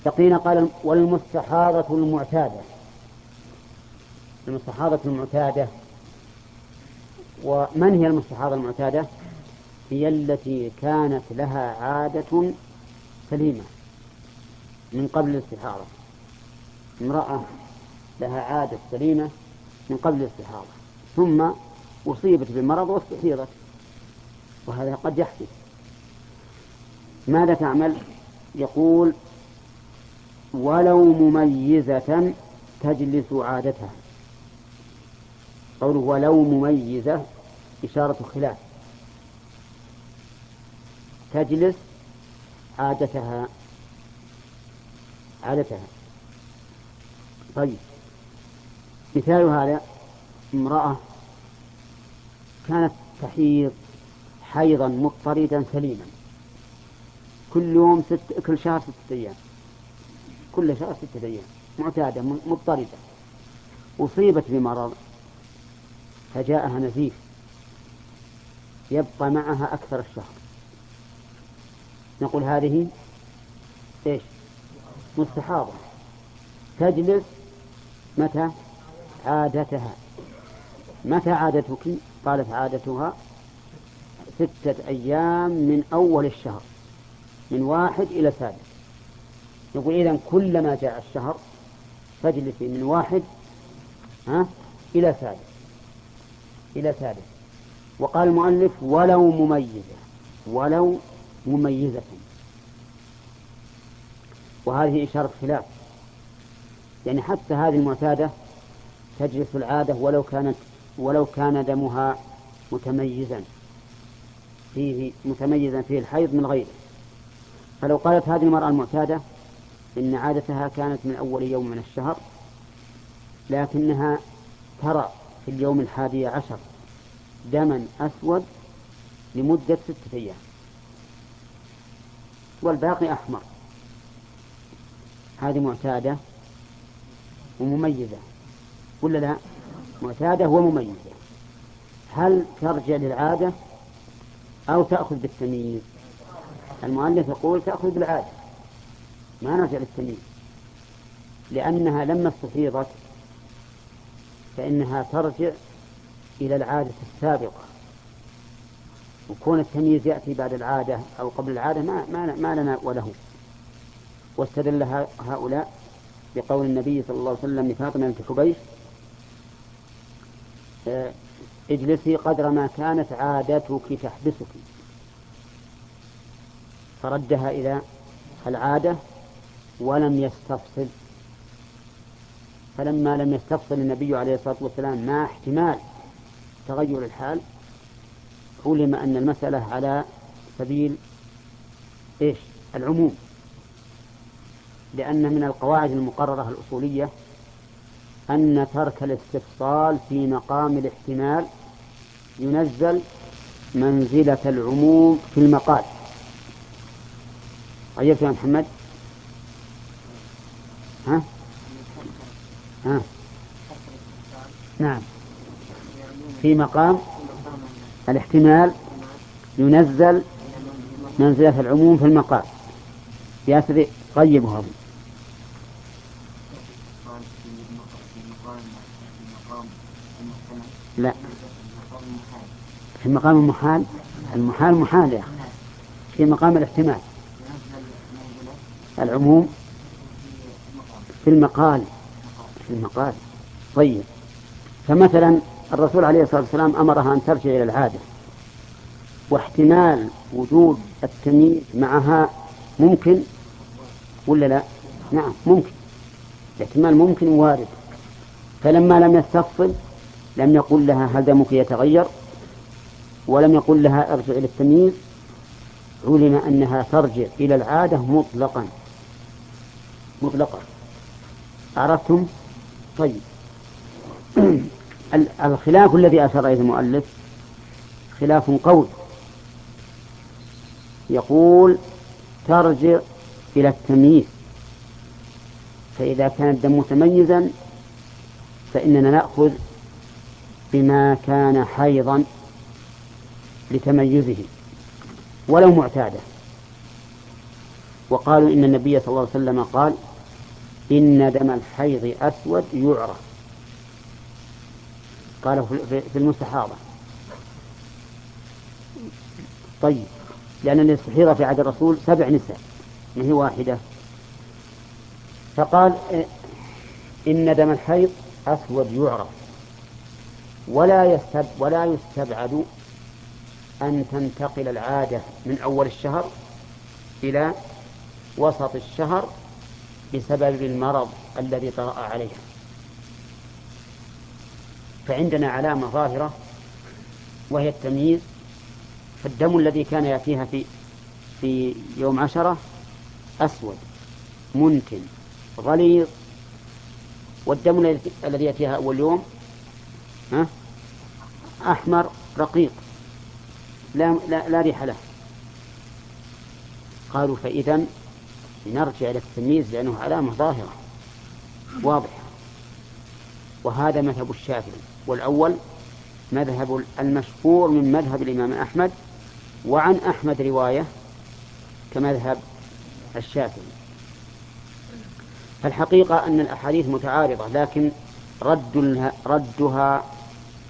A: بقينا قال والمستحاضة المعتادة. المستحاضة المعتادة. ومن هي المستحاضة المعتادة؟ هي التي كانت لها عادة سليمة من قبل الاستحاضة امرأة لها عادة سليمة من قبل الاستحاضة ثم أصيبت بمرض واستحيضت وهذا قد يحدث. ماذا تعمل؟ يقول ولو مميزة تجلس عادتها. قوله ولو مميزة إشارة خلاف. تجلس عادتها عادتها طيب. مثال هذا امرأة كانت تحيض حيضا مضطردا سليما. كل يوم ست كل شهر ستة أيام. كل شهر ستة أيام. معتادة مضطردة. أصيبت بمرض. فجاءها نزيف. يبقى معها أكثر الشهر. نقول هذه إيش؟ مستحاضة. تجلس متى؟ عادتها. متى عادتك؟ قالت عادتها ستة أيام من أول الشهر من واحد إلى سادس. نقول إذا كلما جاء الشهر فاجلسي من واحد ها؟ إلى سادس. إلى سادس. وقال المؤلف ولو مميزة ولو مميزة. وهذه إشارة خلاف. يعني حتى هذه المعتادة تجلس العادة ولو كانت ولو كان دمها متميزا. فيه متميزا فيه الحيض من غيره. فلو قالت هذه المرأة المعتادة إن عادتها كانت من أول يوم من الشهر لكنها ترى في اليوم الحادي عشر دما أسود لمدة ستة أيام. والباقي أحمر. هذه معتادة ومميزة. ولا لا؟ معتادة ومميزة. هل ترجع للعادة أو تأخذ بالتمييز؟ المؤلف يقول تأخذ بالعادة. ما نرجع للتمييز. لأنها لما استفيضت فإنها ترجع إلى العادة السابقة. وكون التمييز يأتي بعد العادة أو قبل العادة ما, ما, ما لنا وله. واستدل هؤلاء بقول النبي صلى الله عليه وسلم لفاطمة بنت حبيش آه، اجلسي قدر ما كانت عادتك تحبسك. فردها إلى العادة ولم يستفصل. فلما لم يستفصل النبي عليه الصلاة والسلام مع احتمال تغير الحال علم أن المسألة على سبيل إيش؟ العموم. لأن من القواعد المقررة الأصولية أن ترك الاستفصال في مقام الاحتمال ينزل منزلة العموم في المقال. عجبت يا محمد. ها؟ ها؟ نعم. في مقام الاحتمال ينزل منزلة العموم في المقال. يا سيدي طيبها لا. في مقام المحال؟ المحال محال يا أخي. في مقام الاحتمال. العموم في المقال. في المقال. طيب. فمثلا الرسول عليه الصلاة والسلام أمرها أن ترجع إلى العادة. واحتمال وجود التمييز معها ممكن ولا لا؟ نعم ممكن. الاحتمال ممكن وارد. فلما لم يستفصل لم يقل لها هل دمك يتغير ولم يقل لها ارجع إلى التمييز علم أنها ترجع إلى العادة مطلقا. مطلقا. عرفتم؟ طيب. الخلاف الذي أشار إليه المؤلف خلاف قول. يقول ترجع إلى التمييز فإذا كان الدم متميزا فإننا نأخذ بما كان حيضا لتميزه ولو معتادا. وقالوا إن النبي صلى الله عليه وسلم قال إن دم الحيض أسود يعرف. قال في المستحاضة. طيب لأن الاستحيضة في عهد الرسول سبع نساء ما هي واحدة؟ فقال إن دم الحيض أسود يعرف. ولا يستب ولا يستبعد أن تنتقل العادة من أول الشهر إلى وسط الشهر بسبب المرض الذي طرأ عليها. فعندنا علامة ظاهرة وهي التمييز فالدم الذي كان يأتيها في في يوم عشرة أسود منتن غليظ والدم الذي يأتيها أول يوم ها؟ أحمر رقيق لا, لا, لا ريح له. قالوا فإذا نرجع إلى التمييز لأنه علامة ظاهرة واضحة. وهذا مذهب الشافعي. والأول مذهب المشهور من مذهب الإمام أحمد وعن أحمد رواية كمذهب الشافعي. فالحقيقة أن الأحاديث متعارضة لكن رد ردها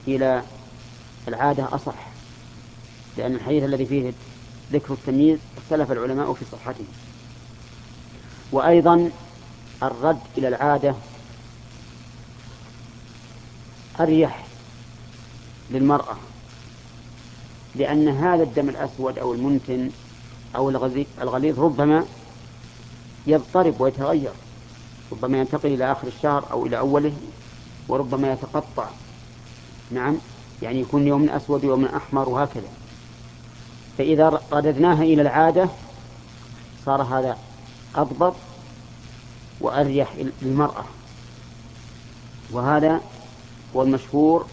A: إلى العادة أصح لأن الحديث الذي فيه ذكر التمييز اختلف العلماء في صحته. وأيضا الرد إلى العادة أريح للمرأة لأن هذا الدم الأسود أو المنتن أو الغليظ ربما يضطرب ويتغير ربما ينتقل إلى آخر الشهر أو إلى أوله وربما يتقطع. نعم يعني يكون يوم أسود ويوم أحمر وهكذا. فإذا رددناها إلى العادة صار هذا أضبط وأريح للمرأة. وهذا هو المشهور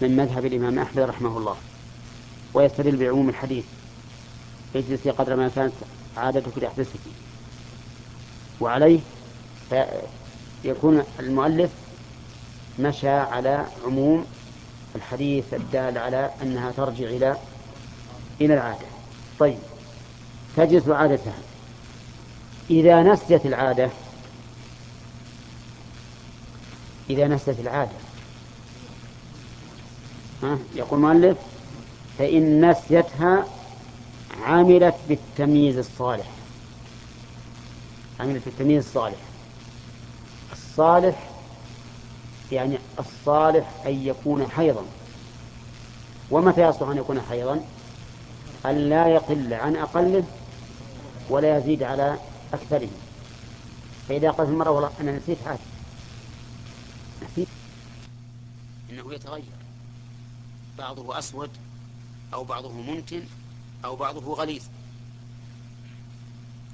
A: من مذهب الإمام أحمد رحمه الله ويستدل بعموم الحديث اجلسي قدر ما كانت عادتك تحبسك وعليه يكون المؤلف مشى على عموم الحديث الدال على أنها ترجع إلى إلى العادة. طيب تجلس عادتها. إذا نسيت العادة إذا نسيت العادة يقول المؤلف فإن نسيتها عملت بالتمييز الصالح. عملت في التمييز الصالح. الصالح يعني الصالح أن يكون حيضا. ومتى يصلح أن يكون حيضا؟ أن لا يقل عن أقله ولا يزيد على أكثره. فإذا قالت المرأة والله أنا نسيت حاجة نسيت. إنه يتغير. بعضه أسود أو بعضه منتن أو بعضه غليظ.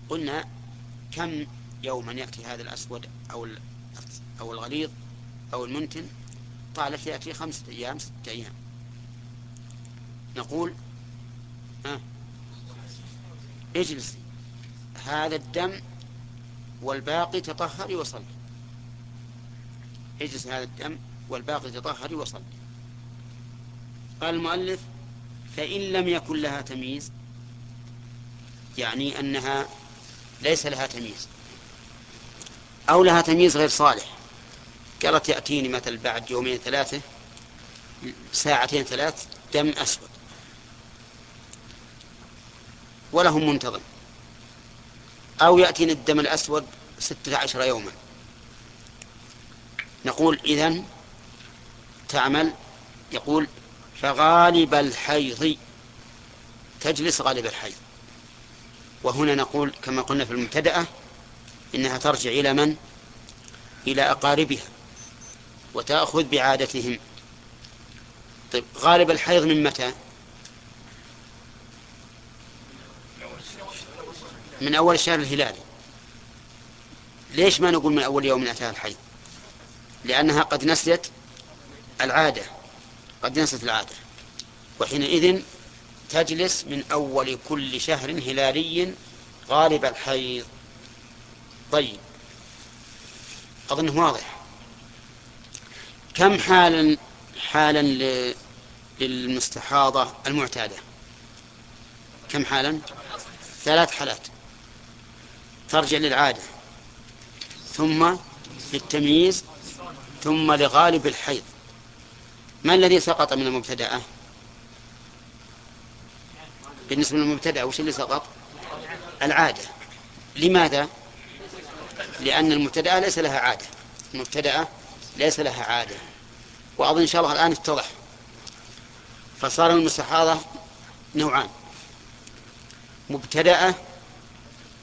A: قلنا كم يوما يأتي هذا الأسود أو أو الغليظ أو المنتن قالت يأتي خمسة أيام ستة أيام. نقول ها؟ اجلسي هذا الدم والباقي تطهري وصلي اجلس هذا الدم والباقي تطهري وصلي قال المؤلف فإن لم يكن لها تمييز يعني أنها ليس لها تمييز أو لها تمييز غير صالح. قالت يأتيني مثل بعد يومين ثلاثة ساعتين ثلاث دم أسود. ولهم منتظم. أو يأتيني الدم الأسود ستة عشر يوما. نقول إذن تعمل يقول فغالب الحيض تجلس غالب الحيض. وهنا نقول كما قلنا في المبتدأة إنها ترجع إلى من؟ إلى أقاربها وتأخذ بعادتهم. طيب غالب الحيض من متى؟ من أول الشهر الهلالي. ليش ما نقول من أول يوم أتاها الحيض؟ لأنها قد نسيت العادة. قد نسيت العادة. وحينئذ تجلس من أول كل شهر هلالي غالب الحيض. طيب. أظنه واضح. كم حالا حالا للمستحاضة المعتادة؟ كم حالا؟ ثلاث حالات. ترجع للعادة ثم للتمييز ثم لغالب الحيض. ما الذي سقط من المبتدأة بالنسبة للمبتدأ وش اللي سقط؟ العادة. لماذا؟ لأن المبتدأة ليس لها عادة. المبتدأة ليس لها عادة. وأظن إن شاء الله الآن اتضح. فصار المستحاضة نوعان. مبتدأة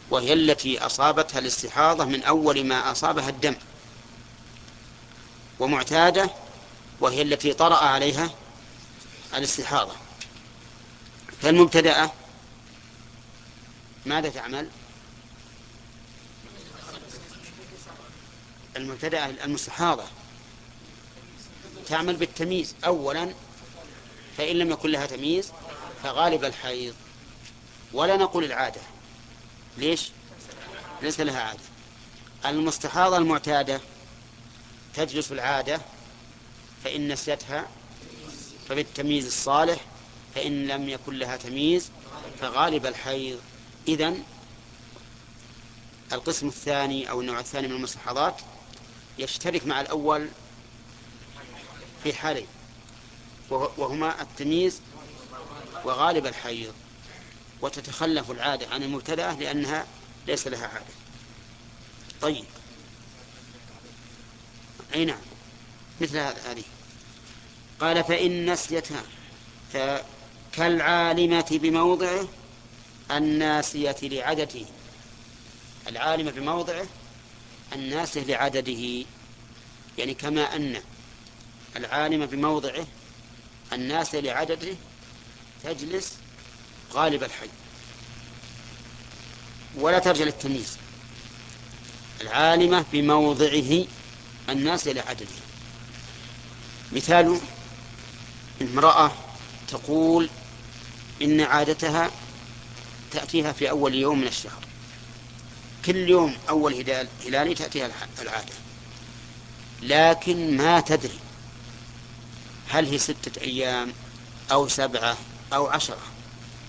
A: وهي التي أصابتها الاستحاضة من أول ما أصابها الدم. ومعتادة وهي التي طرأ عليها الاستحاضة. فالمبتدأة ماذا تعمل؟ المبتدأة المستحاضة تعمل بالتمييز. أولا فإن لم يكن لها تمييز فغالب الحيض. ولا نقول العادة. ليش؟ ليس لها عادة. المستحاضة المعتادة تجلس العادة فإن نسيتها فبالتمييز الصالح فإن لم يكن لها تمييز فغالب الحيض. إذن القسم الثاني أو النوع الثاني من المستحاضات يشترك مع الأول في حالين وهما التمييز وغالب الحيض. وتتخلف العادة عن المبتدأة لأنها ليس لها عادة. طيب. أي نعم. مثل هذه. قال فإن نسيتها كالعالمة بموضعه الناسية لعدده. العالمة بموضعه الناسية لعدده. يعني كما أن العالمة بموضعه الناسية لعدده تجلس غالب الحي. ولا ترجع للتمييز. العالمة بموضعه الناس إلى عدده مثال امرأة تقول إن عادتها تأتيها في أول يوم من الشهر. كل يوم أول هلال هلالي تأتيها العادة. لكن ما تدري هل هي ستة أيام أو سبعة أو عشرة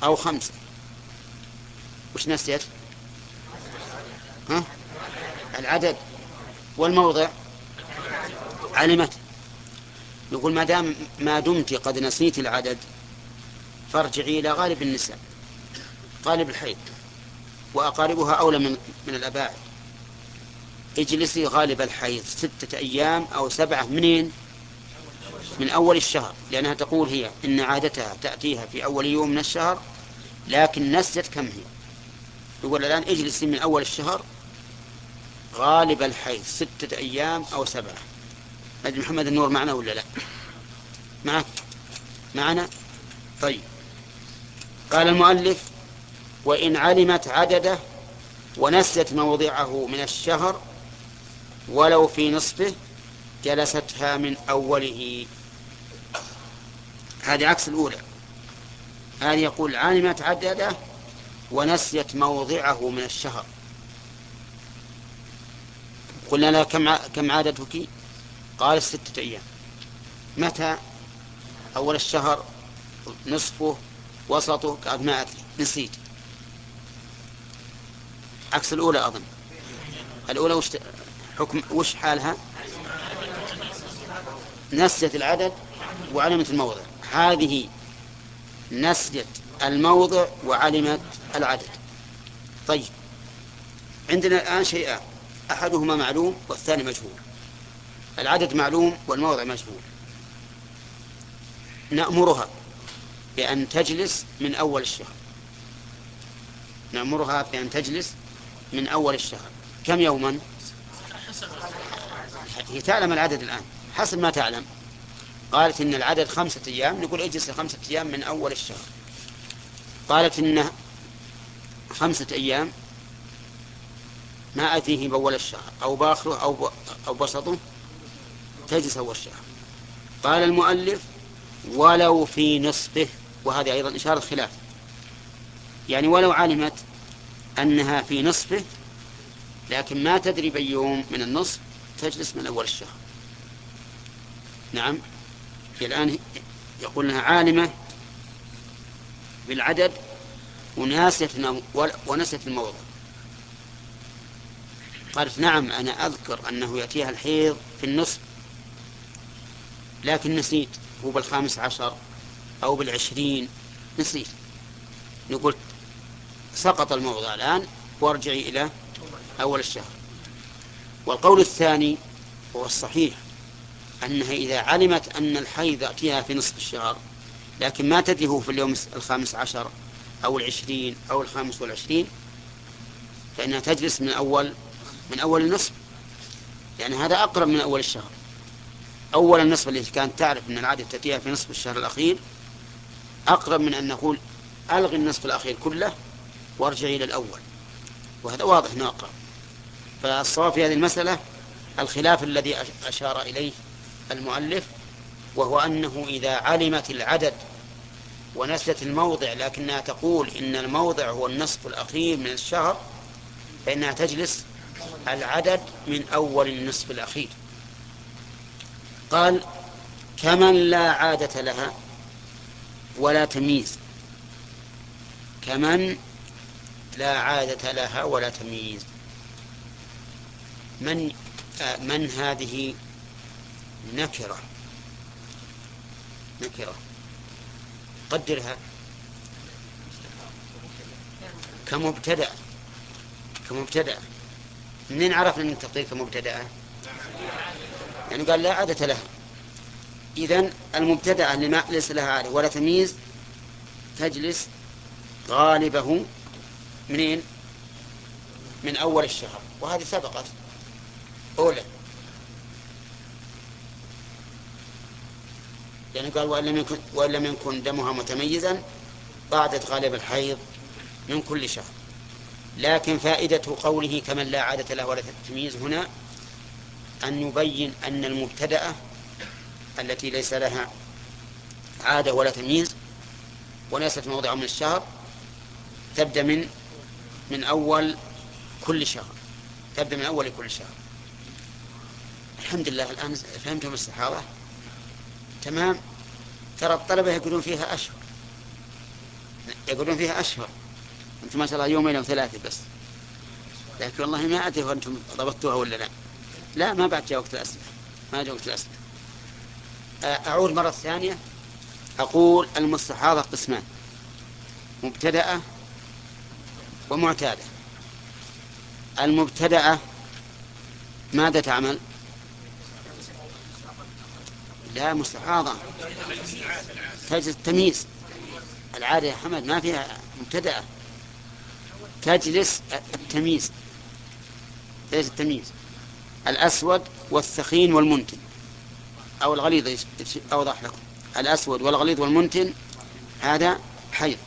A: أو خمسة. وش نسيت؟ ها؟ العدد والموضع. علمت. يقول ما دام ما دمت قد نسيت العدد فارجعي إلى غالب النساء غالب الحيض وأقاربها أولى من من الأباعد اجلسي غالب الحيض ستة أيام أو سبعة منين؟ من أول الشهر لأنها تقول هي إن عادتها تأتيها في أول يوم من الشهر لكن نسيت كم هي. يقول الآن اجلسي من أول الشهر غالب الحيض ستة أيام أو سبعة. أدري محمد النور معنا ولا لا؟ معك. معنا؟ طيب. قال المؤلف وإن علمت عدده ونست موضعه من الشهر ولو في نصفه جلستها من أوله. هذه عكس الأولى. هذه يقول علمت عدده ونسيت موضعه من الشهر. قلنا لها كم كم عادتك؟ قال ستة أيام. متى؟ أول الشهر نصفه وسطه قال ما أدري نسيت. عكس الأولى أظن. الأولى وش حكم وش حالها؟ نسيت العدد وعلمت الموضع. هذه نسيت الموضع وعلمت العدد. طيب. عندنا الآن شيئان. أحدهما معلوم والثاني مجهول. العدد معلوم والموضع مجهول. نأمرها بأن تجلس من أول الشهر. نأمرها بأن تجلس من أول الشهر. كم يوما؟ هي تعلم العدد الآن حسب ما تعلم. قالت إن العدد خمسة أيام نقول اجلس خمسة أيام من أول الشهر. قالت إن خمسة أيام ما أتيه بأول الشهر أو بآخره أو أو بسطه تجلس أول الشهر قال المؤلف ولو في نصفه وهذه أيضا إشارة خلاف. يعني ولو علمت أنها في نصفه لكن ما تدري بأي يوم من النصف تجلس من أول الشهر. نعم. الآن يقول لها عالمة بالعدد وناسية ونسيت الموضع قالت نعم أنا أذكر أنه يأتيها الحيض في النصف لكن نسيت. هو بالخامس عشر أو بالعشرين نسيت. نقول سقط الموضع الآن وأرجعي إلى أول الشهر. والقول الثاني هو الصحيح أنها إذا علمت أن الحيض يأتيها في نصف الشهر لكن ما تدري هو في اليوم الخامس عشر أو العشرين أو الخامس والعشرين فإنها تجلس من أول من أول النصف. لأن هذا أقرب من أول الشهر. أول النصف التي كانت تعرف أن العادة تأتيها في نصف الشهر الأخير أقرب من أن نقول ألغي النصف الأخير كله وارجعي إلى الأول. وهذا واضح أنه أقرب. فالصواب في هذه المسألة الخلاف الذي أشار إليه المؤلف وهو أنه إذا علمت العدد ونسيت الموضع لكنها تقول إن الموضع هو النصف الأخير من الشهر فإنها تجلس العدد من أول النصف الأخير. قال كمن لا عادة لها ولا تمييز. كمن لا عادة لها ولا تمييز. من آه من هذه نكرة؟ نكرة. قدرها. كمبتدأ. كمبتدأ. منين عرفنا أن التقدير كمبتدأ؟ يعني قال لا عادة لها. إذن المبتدأ اللي ما ليس لها عادة ولا تمييز تجلس غالبه منين؟ من أول الشهر. وهذه سبقت. أولى. يعني قال وإن لم يكن, وإن لم يكن دمها متميزا بعدت غالب الحيض من كل شهر. لكن فائدة قوله كمن لا عادة له ولا تمييز هنا أن يبين أن المبتدأة التي ليس لها عادة ولا تمييز وليست موضع من الشهر تبدأ من من أول كل شهر. تبدأ من أول كل شهر. الحمد لله الآن فهمتم الصحابة تمام؟ ترى الطلبة يقولون فيها أشهر. يقولون فيها أشهر. أنتم ما شاء الله يومين أو ثلاثة بس. لكن والله ما أدري أنتم ضبطتوها ولا لا. لا ما بعد جاء وقت الأسئلة ما جاء وقت الأسئلة أعود مرة ثانية. أقول المستحاضة قسمان. مبتدأة ومعتادة. المبتدأة ماذا تعمل؟ لا مستحاضة. تجلس التمييز. العادة يا حمد ما فيها مبتدأة. تجلس التمييز. تجلس التمييز. الأسود والثخين والمنتن. أو الغليظ أوضح لكم. الأسود والغليظ والمنتن هذا حيض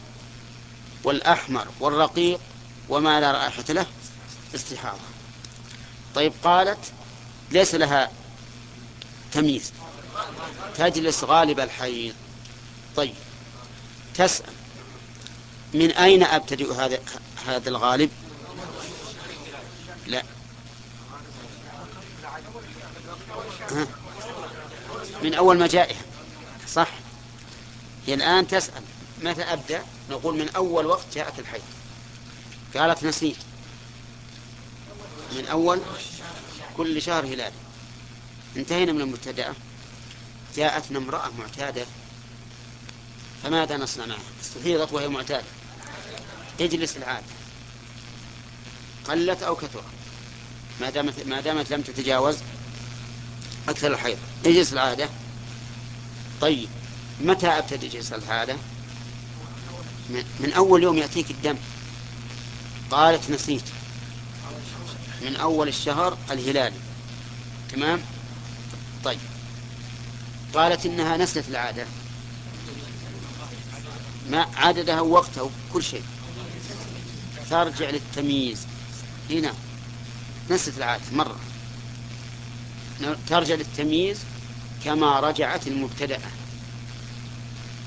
A: والأحمر والرقيق وما لا رائحة له استحاضة. طيب قالت ليس لها تمييز. تجلس غالب الحيض. طيب. تسأل. من أين أبتدئ هذا هذا الغالب؟ لا ها. من أول ما جائها صح. هي الآن تسأل متى أبدأ؟ نقول من أول وقت جاءت الحيض. قالت نسيت. من أول كل شهر هلال. انتهينا من المبتدأة. جاءتنا امرأة معتادة. فماذا نصنع معها؟ استحيضت وهي معتادة. تجلس العادة. قلت أو كثرت ما دامت ما دامت لم تتجاوز أكثر الحيض. يجلس العادة؟ طيب. متى أبتدئ جلس العادة؟ من أول يوم يأتيك الدم. قالت نسيت. من أول الشهر الهلالي تمام؟ طيب. قالت إنها نسلت العادة. ما عددها وقتها وكل شيء. ترجع للتمييز. هنا. نسلت العادة مرة. ترجع للتمييز كما رجعت المبتدأة.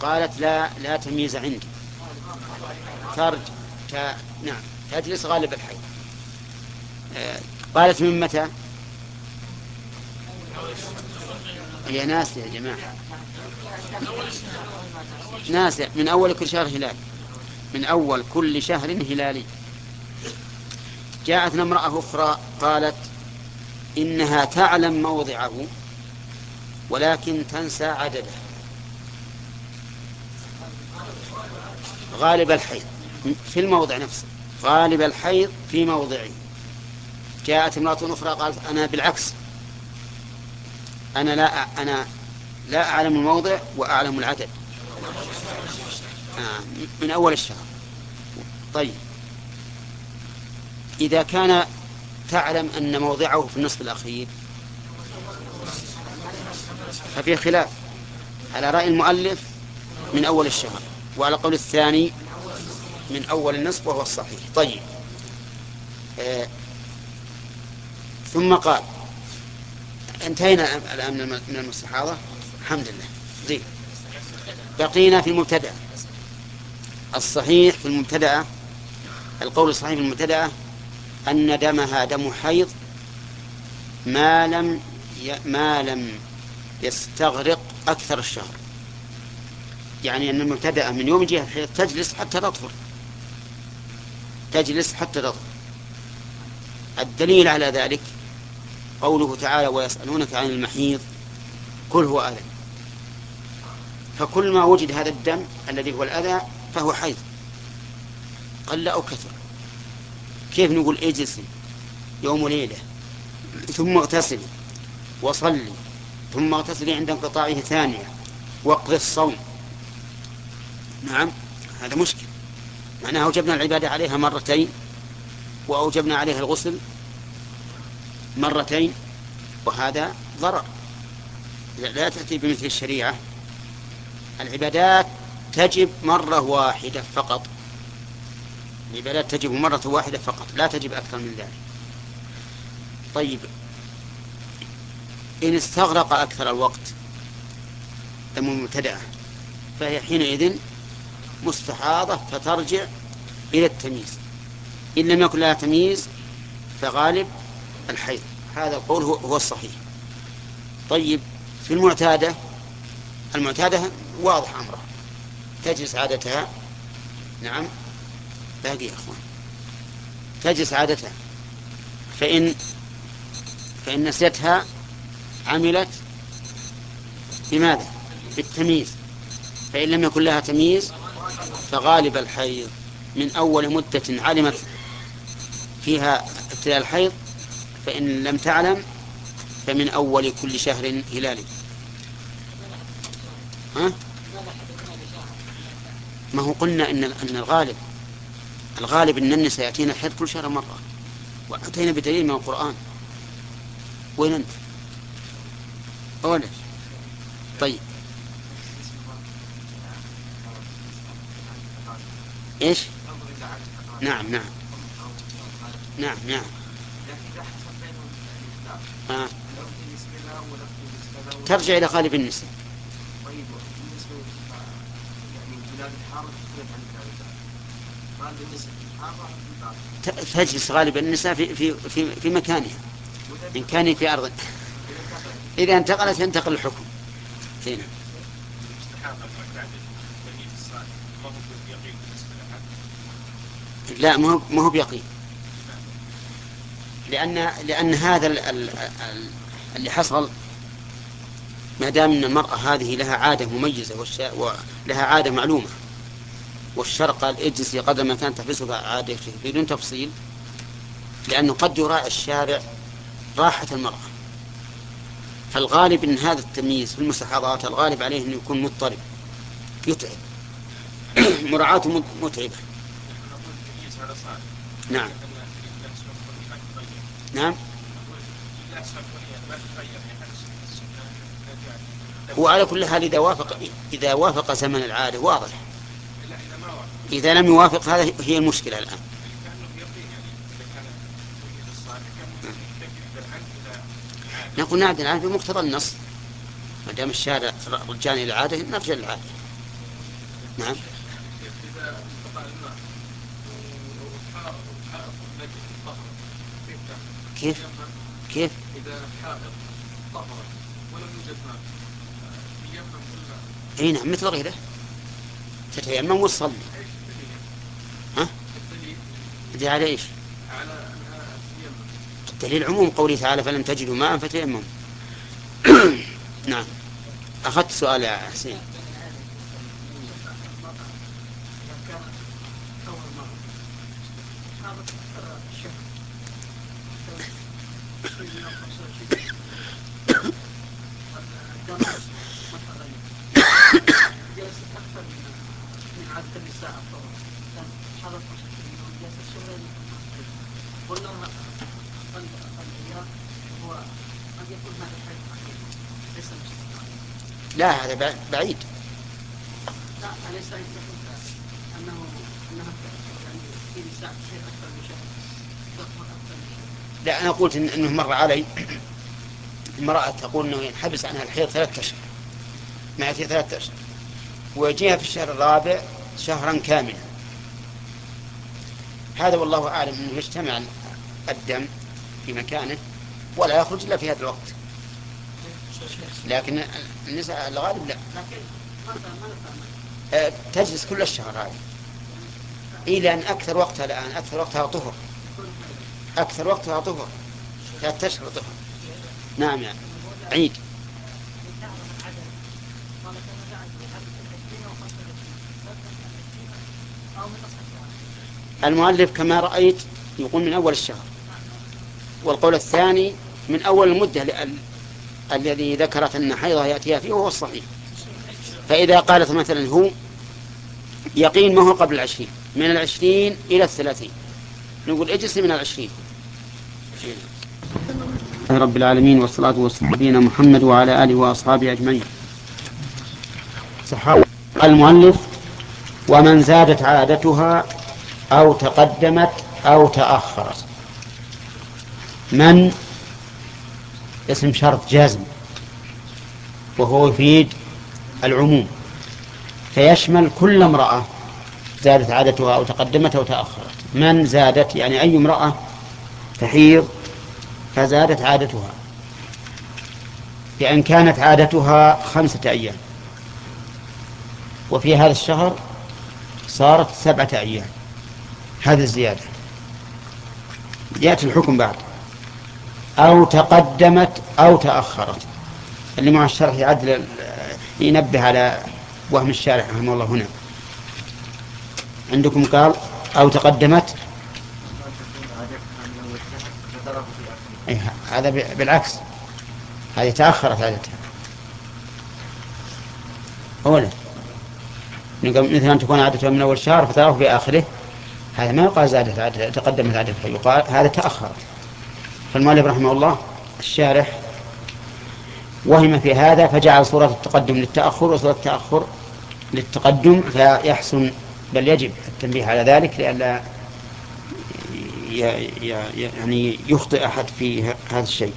A: قالت لا لا تمييز عندي. ترجع ت... نعم تجلس غالب الحي. آه، قالت من متى؟ يا ناس يا جماعة. ناس من أول كل شهر هلال. من أول كل شهر هلالي. جاءتنا امرأة أخرى قالت إنها تعلم موضعه ولكن تنسى عدده. غالب الحيض في الموضع نفسه. غالب الحيض في موضعه. جاءت امرأة أخرى قالت أنا بالعكس. أنا لا أنا لا أعلم الموضع وأعلم العدد. آه من أول الشهر. طيب. إذا كان تعلم أن موضعه في النصف الأخير. ففي خلاف على رأي المؤلف من أول الشهر وعلى قول الثاني من أول النصف وهو الصحيح. طيب. آه ثم قال انتهينا الآن من المستحاضة. الحمد لله. زين. بقينا في المبتدأ. الصحيح في المبتدأ القول الصحيح في المبتدأ أن دمها دم حيض ما لم ما لم يستغرق أكثر الشهر. يعني أن المبتدأة من يوم جهة الحيض تجلس حتى تطهر. تجلس حتى تطهر. الدليل على ذلك قوله تعالى ويسألونك عن المحيض قل هو أذى. فكل ما وجد هذا الدم الذي هو الأذى فهو حيض. قل أو كثر. كيف نقول اجلسي يوم وليلة؟ ثم اغتسلي وصلي ثم اغتسلي عند انقطاعه ثانية واقضي الصوم. نعم هذا مشكل. معناها أوجبنا العبادة عليها مرتين وأوجبنا عليها الغسل مرتين وهذا ضرر. لا تأتي بمثل الشريعة. العبادات تجب مرة واحدة فقط. العبادات تجب مرة واحدة فقط لا تجب أكثر من ذلك. طيب إن استغرق أكثر الوقت دم المبتدأة فهي حينئذ مستحاضة فترجع إلى التمييز. إن لم يكن لها تمييز فغالب الحيض. هذا القول هو الصحيح. طيب في المعتادة المعتادة واضح أمره تجلس عادتها نعم باقي يا أخوان. تجلس عادتها فإن فإن نسيتها عملت بماذا؟ بالتمييز. فإن لم يكن لها تمييز فغالب الحيض. من أول مدة علمت فيها ابتلاء الحيض فإن لم تعلم فمن أول كل شهر هلالي ها؟ ما هو قلنا إن أن الغالب الغالب أن النساء يأتينا الحيض كل شهر مرة. وأتينا بدليل من القرآن. وين أنت؟ أولا طيب. إيش؟ نعم نعم. نعم نعم. آه. ترجع إلى غالب النساء طيب بالنسبة يعني بلاد الحارة غالب النساء تجلس غالب النساء في في في, في مكانها. إن كان في أرض. إذا انتقلت ينتقل الحكم. هنا لا ما هو ما هو بيقين. لأن لأن هذا اللي حصل ما دام أن المرأة هذه لها عادة مميزة ولها عادة معلومة والشرع قال اجلسي قدر ما كانت تحبسك عادتك بدون تفصيل لأنه قد يراعي الشارع راحة المرأة. فالغالب أن هذا التمييز في المستحاضات الغالب عليه أنه يكون مضطرب يتعب. مراعاته متعبة. نعم. نعم. وعلى كل حال إذا وافق إذا وافق زمن العادة واضح. إذا لم يوافق هذا هي المشكلة الآن نقول نعدل الآن بمقتضى النص ما دام الشارع رجعنا إلى العادة نرجع للعادة نعم كيف؟ كيف؟ إذا حائط طهرت ولم يوجد ماء إي نعم مثل غيره تتيمم وتصلي؟ الدليل على إيش؟ على الدليل عموم قوله تعالى فلم تجدوا ماء فتيمموا. نعم. أخذت سؤال يا حسين. لا هذا بعيد. لا أنا قلت إن أنه مر علي. امرأة تقول أنه ينحبس عنها الحيض ثلاثة أشهر. ما في ثلاثة أشهر. ويجيها في الشهر الرابع شهرا كاملا. هذا والله أعلم أنه يجتمع الدم في مكانه ولا يخرج إلا في هذا الوقت. لكن النساء الغالب لا. آه، تجلس كل الشهر هذه. إلى أن أكثر وقتها الآن أكثر وقتها طهر. أكثر وقتها طهر. ثلاثة أشهر طهر. نعم يعني عيد. المؤلف كما رأيت يقول من أول الشهر والقول الثاني من أول المدة الذي ذكرت أن حيضها يأتيها فيه وهو الصحيح. فإذا قالت مثلا هو يقين ما هو قبل العشرين من العشرين إلى الثلاثين. نقول اجلس من العشرين. رب العالمين والصلاة والسلام على محمد وعلى آله وأصحابه أجمعين. صحابة. المؤلف ومن زادت عادتها أو تقدمت أو تأخرت. من اسم شرط جازم وهو يفيد العموم. فيشمل كل امرأة زادت عادتها أو تقدمت أو تأخرت. من زادت؟ يعني أي امرأة تحيض فزادت عادتها. بأن كانت عادتها خمسة أيام. وفي هذا الشهر صارت سبعة أيام. هذه الزيادة. يأتي الحكم بعد. أو تقدمت أو تأخرت. اللي مع الشرح يعدل ينبه على وهم الشارع رحمه الله هنا. عندكم قال أو تقدمت؟ أي هذا بالعكس. هذه تأخرت عادتها أولا مثل أن تكون عادتها من أول شهر فتراه في آخره هذا ما يقال زادت عادة تقدمت عادتها يقال هذا تأخرت. فالمؤلف رحمه الله الشارح وهم في هذا فجعل صورة التقدم للتأخر وصورة التأخر للتقدم فيحسن بل يجب التنبيه على ذلك لئلا يعني يخطئ أحد في هذا الشيء.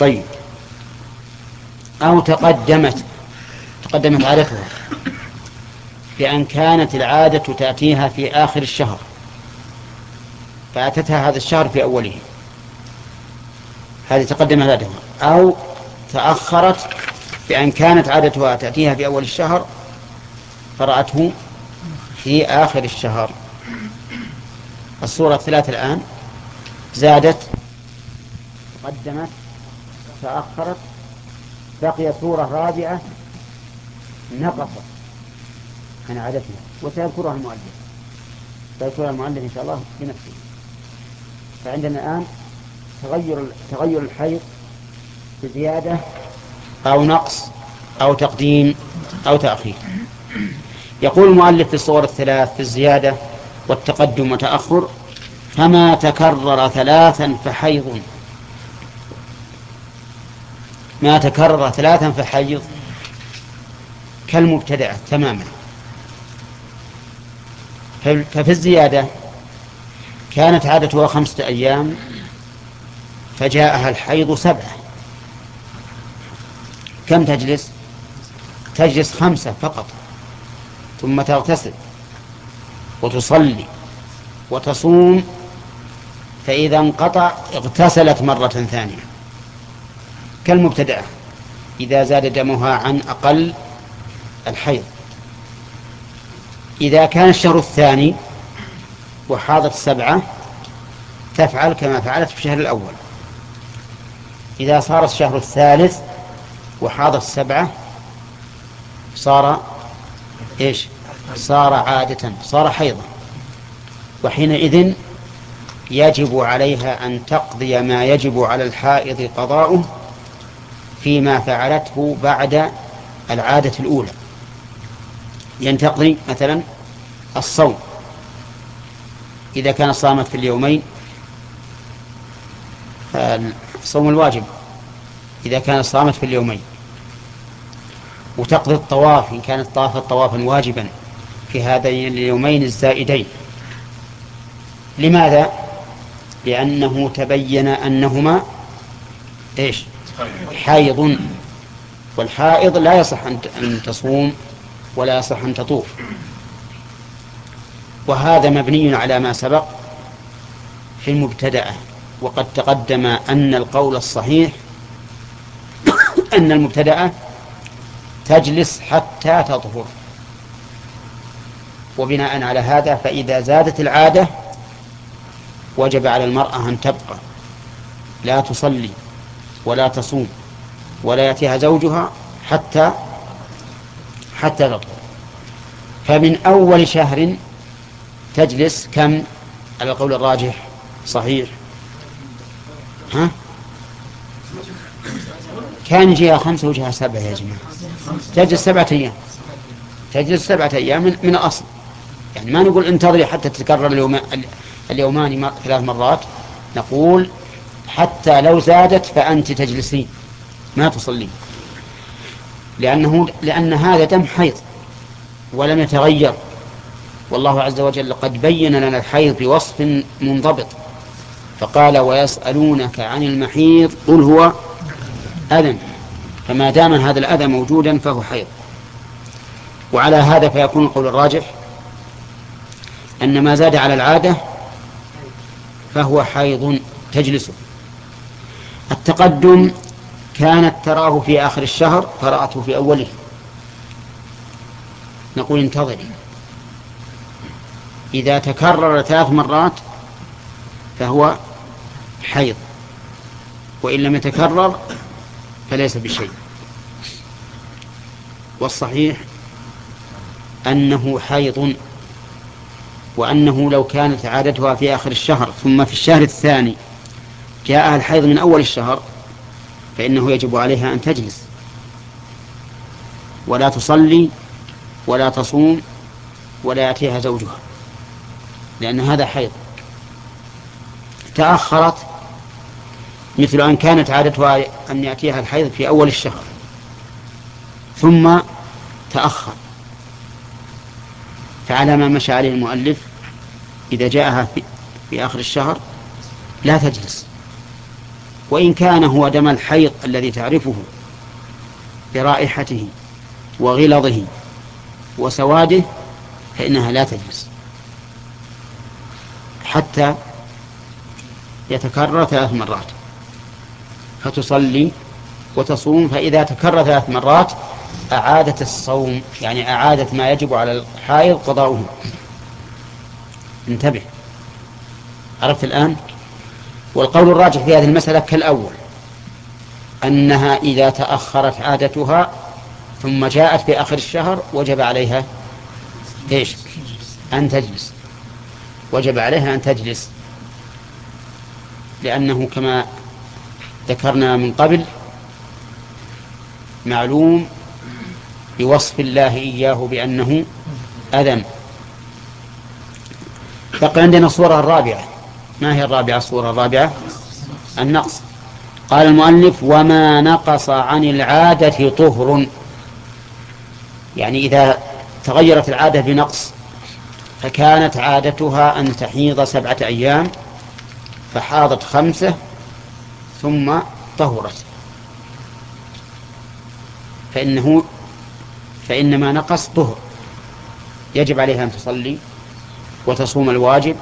A: طيب. أو تقدمت تقدمت عادتها بأن كانت العادة تأتيها في آخر الشهر فأتتها هذا الشهر في أوله. هذه تقدم عادتها أو تأخرت بأن كانت عادتها تأتيها في أول الشهر فرأته في آخر الشهر. الصورة الثلاث الآن. زادت تقدمت تأخرت بقي صورة رابعة نقصت عن عادتها. وسيذكرها المؤلف. سيذكرها المؤلف إن شاء الله بنفسه فعندنا الآن تغير تغير الحيض بزيادة أو نقص أو تقديم أو تأخير. يقول المؤلف في الصور الثلاث في الزيادة والتقدم وتأخر فما تكرر ثلاثا فحيض. ما تكرر ثلاثا فحيض كالمبتدعة تماما. ففي الزيادة كانت عادتها خمسة أيام فجاءها الحيض سبعة. كم تجلس؟ تجلس خمسة فقط. ثم تغتسل وتصلي وتصوم. فإذا انقطع اغتسلت مرة ثانية. كالمبتدعة إذا زاد دمها عن أقل الحيض. إذا كان الشهر الثاني وحاضت سبعة تفعل كما فعلت في الشهر الأول. إذا صار الشهر الثالث وحاضت سبعة صار إيش؟ صار عادة صار حيضا. وحينئذ يجب عليها أن تقضي ما يجب على الحائض قضاؤه فيما فعلته بعد العادة الأولى. ينتقضي مثلا الصوم. إذا كان صامت في اليومين الصوم الواجب إذا كانت صامت في اليومين. وتقضي الطواف إن كانت طافت طوافا واجبا في هذين اليومين الزائدين. لماذا؟ لأنه تبين أنهما إيش؟ حائض. والحائض لا يصح أن تصوم ولا يصح أن تطوف. وهذا مبني على ما سبق في المبتدأة. وقد تقدم أن القول الصحيح أن المبتدأة تجلس حتى تطهر. وبناء على هذا فإذا زادت العادة وجب على المرأة أن تبقى. لا تصلي ولا تصوم ولا يأتيها زوجها حتى حتى تطهر. فمن أول شهر تجلس كم؟ على القول الراجح صحيح ها؟ كان جهة خمسة وجهة سبعة يا جماعة. تجلس سبعة أيام. تجلس سبعة أيام من, من الأصل. يعني ما نقول انتظري حتى تتكرر اليوم اليومان ثلاث مرات. نقول حتى لو زادت فأنت تجلسين ما تصلين. لأنه لأن هذا دم حيض ولم يتغير. والله عز وجل قد بين لنا الحيض بوصف منضبط. فقال ويسألونك عن المحيض قل هو أذى فما دام هذا الأذى موجودا فهو حيض. وعلى هذا فيكون القول الراجح أن ما زاد على العادة فهو حيض تجلسه. التقدم كانت تراه في آخر الشهر فرأته في أوله. نقول انتظري. إذا تكرر ثلاث مرات فهو حيض. وإن لم يتكرر فليس بشيء. والصحيح أنه حيض وأنه لو كانت عادتها في آخر الشهر ثم في الشهر الثاني جاءها الحيض من أول الشهر فإنه يجب عليها أن تجلس. ولا تصلي ولا تصوم ولا يأتيها زوجها لأن هذا حيض. تأخرت مثل أن كانت عادتها أن يأتيها الحيض في أول الشهر. ثم تأخر. فعلى ما مشى عليه المؤلف إذا جاءها في, في آخر الشهر لا تجلس. وإن كان هو دم الحيض الذي تعرفه برائحته وغلظه وسواده فإنها لا تجلس. حتى يتكرر ثلاث مرات. فتصلي وتصوم فإذا تكرر ثلاث مرات أعادت الصوم يعني أعادت ما يجب على الحائض قضاؤه. انتبه. عرفت الآن؟ والقول الراجح في هذه المسألة كالأول أنها إذا تأخرت عادتها ثم جاءت في آخر الشهر وجب عليها إيش؟ أن تجلس. وجب عليها أن تجلس. لأنه كما ذكرنا من قبل معلوم بوصف الله إياه بأنه أذن. بقي عندنا الصورة الرابعة. ما هي الرابعة الصورة الرابعة؟ النقص. قال المؤلف وما نقص عن العادة طهر. يعني إذا تغيرت العادة بنقص فكانت عادتها أن تحيض سبعة أيام فحاضت خمسة ثم طهرت. فإنه فإنما نقص طهر. يجب عليها أن تصلي وتصوم الواجب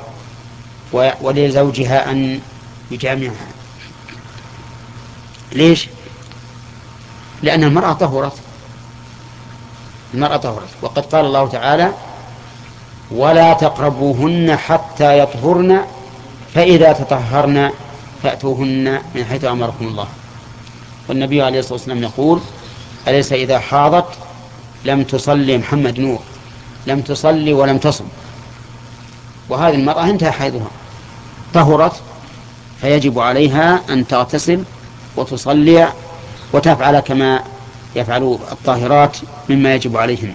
A: ولزوجها أن يجامعها. ليش؟ لأن المرأة طهرت. المرأة طهرت. وقد قال الله تعالى ولا تقربوهن حتى يطهرن فإذا تطهرن فأتوهن من حيث أمركم الله. والنبي عليه الصلاة والسلام يقول أليس إذا حاضت لم تصلي محمد نور لم تصلي ولم تصم؟ وهذه المرأة انتهى حيضها. طهرت فيجب عليها أن تغتسل وتصلي وتفعل كما يفعل الطاهرات مما يجب عليهن.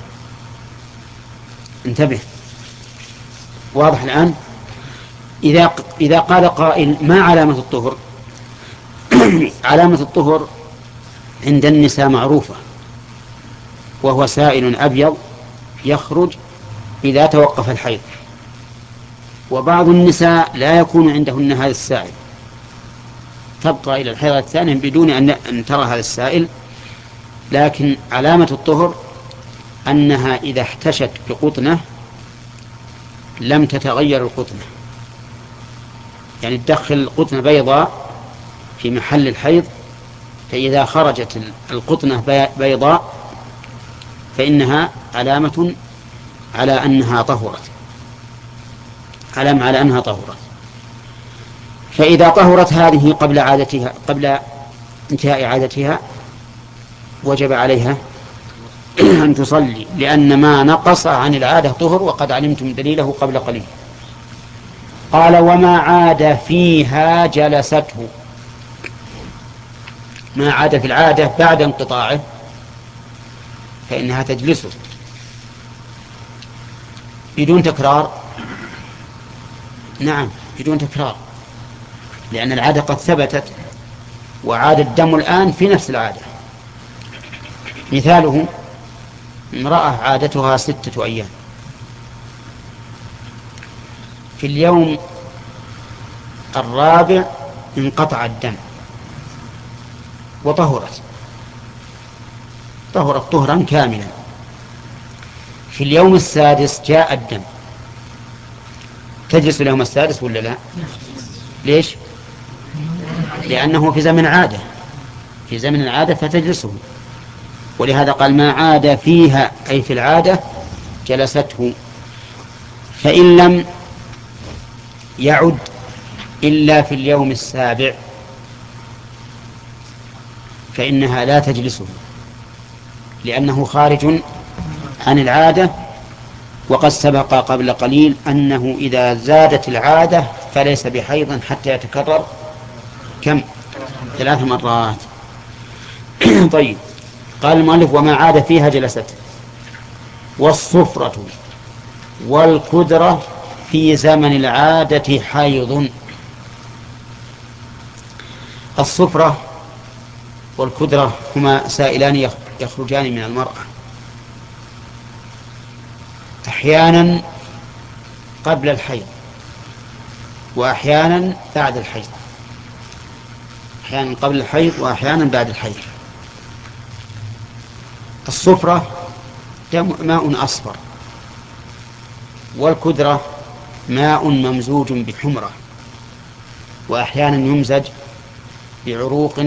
A: انتبه. واضح الآن؟ إذا إذا قال قائل ما علامة الطهر؟ علامة الطهر عند النساء معروفة وهو سائل أبيض يخرج إذا توقف الحيض. وبعض النساء لا يكون عندهن هذا السائل. تبقى إلى الحيض الثانية بدون أن ترى هذا السائل. لكن علامة الطهر أنها إذا احتشت بقطنة لم تتغير القطنة. يعني تدخل قطنة بيضاء في محل الحيض فإذا خرجت القطنة بيضاء فإنها علامة على أنها طهرت. علامة على أنها طهرت. فإذا طهرت هذه قبل عادتها قبل انتهاء عادتها وجب عليها أن تصلي لأن ما نقص عن العادة طهر وقد علمتم دليله قبل قليل. قال وما عاد فيها جلسته. ما عاد في العادة بعد انقطاعه فإنها تجلسه. بدون تكرار. نعم بدون تكرار. لأن العادة قد ثبتت وعاد الدم الآن في نفس العادة. مثاله امرأة عادتها ستة أيام. في اليوم الرابع انقطع الدم وطهرت. طهرت طهرا كاملا. في اليوم السادس جاء الدم. تجلس اليوم السادس ولا لا؟ ليش؟ لأنه في زمن عادة. في زمن العادة فتجلسه. ولهذا قال ما عاد فيها أي في العادة جلسته. فإن لم يعد إلا في اليوم السابع. فإنها لا تجلسه لأنه خارج عن العادة وقد سبق قبل قليل أنه إذا زادت العادة فليس بحيض حتى يتكرر. كم؟ ثلاث مرات. طيب قال المؤلف وما عاد فيها جلست. والصفرة والكدرة في زمن العادة حيض. الصفرة والكدرة هما سائلان يخرجان من المرأة. أحيانا قبل الحيض وأحيانا بعد الحيض. أحيانا قبل الحيض وأحيانا بعد الحيض. الصفرة ماء أصفر والكدرة ماء ممزوج بحمرة وأحيانا يمزج بعروق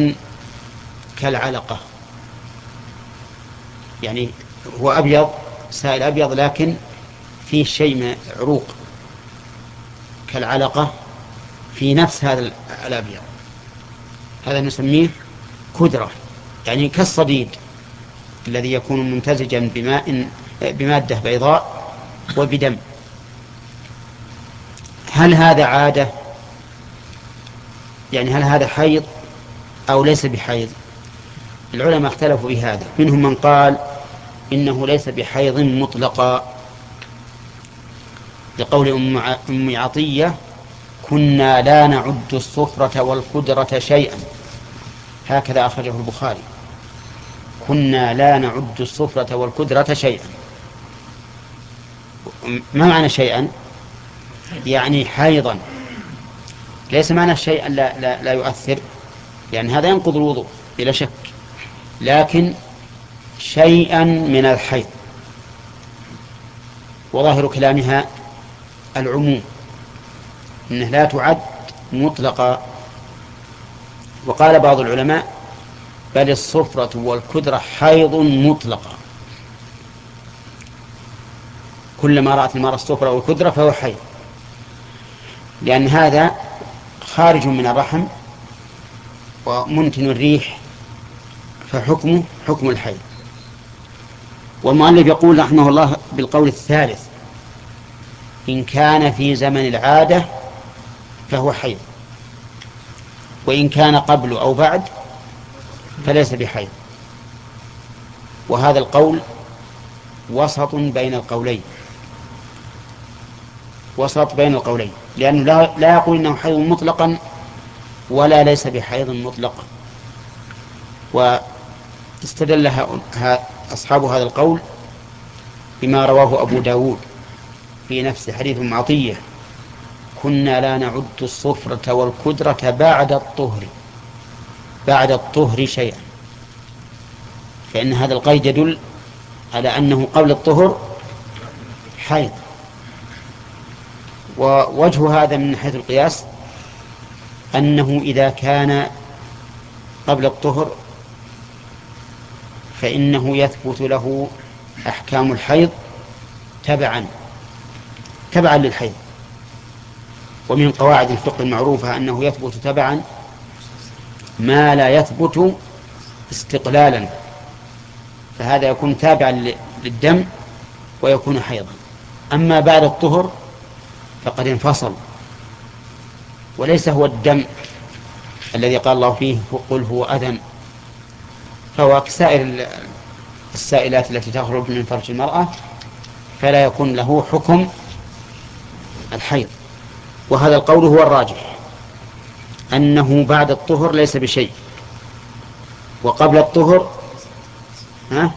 A: كالعلقة. يعني هو أبيض سائل أبيض لكن فيه شيء عروق كالعلقة في نفس هذا الأبيض. هذا نسميه كدرة يعني كالصديد الذي يكون ممتزجا بماء بمادة بيضاء وبدم. هل هذا عادة؟ يعني هل هذا حيض أو ليس بحيض؟ العلماء اختلفوا بهذا منهم من قال إنه ليس بحيض مطلقا. لقول أم عطية كنا لا نعد الصفرة والقدرة شيئا. هكذا أخرجه البخاري. كنا لا نعد الصفرة والقدرة شيئا. ما معنى شيئا؟ يعني حيضا. ليس معنى شيئا لا, لا, لا يؤثر يعني هذا ينقض الوضوء بلا شك. لكن شيئا من الحيض. وظاهر كلامها العموم إنه لا تعد مطلقا. وقال بعض العلماء بل الصفرة والكدرة حيض مطلقة كلما رأت المرأة الصفرة والكدرة فهو حيض. لأن هذا خارج من الرحم ومنتن الريح فحكمه حكم الحيض والمؤلف يقول رحمه الله بالقول الثالث إن كان في زمن العادة فهو حيض وإن كان قبل أو بعد فليس بحيض وهذا القول وسط بين القولين وسط بين القولين. لأنه لا, لا يقول إنه حيض مطلقا ولا ليس بحيض مطلق. واستدل أصحاب هذا القول بما رواه أبو داود في نفس حديث معطية كنا لا نعد الصفرة والكدرة بعد الطهر بعد الطهر شيئا. فإن هذا القيد يدل على أنه قبل الطهر حيض. ووجه هذا من حيث القياس أنه إذا كان قبل الطهر فإنه يثبت له أحكام الحيض تبعا تبعا للحيض. ومن قواعد الفقه المعروفة أنه يثبت تبعا ما لا يثبت استقلالا فهذا يكون تابعا للدم ويكون حيضا. أما بعد الطهر فقد انفصل. وليس هو الدم الذي قال الله فيه قل هو أذى. فهو كسائر السائلات التي تخرج من فرج المرأة فلا يكون له حكم الحيض. وهذا القول هو الراجح أنه بعد الطهر ليس بشيء. وقبل الطهر ها؟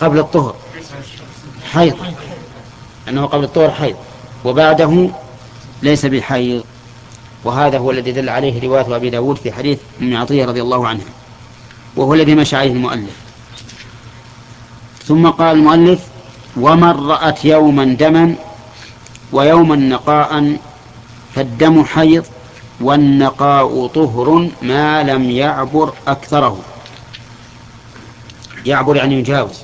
A: قبل الطهر حيض. أنه قبل الطهر حيض. وبعده ليس بحيض وهذا هو الذي دل عليه رواية أبي داود في حديث ابن عطية رضي الله عنها وهو الذي مشى عليه المؤلف. ثم قال المؤلف ومن رأت يوما دما ويوما نقاء فالدم حيض والنقاء طهر ما لم يعبر أكثره. يعبر يعني يجاوز.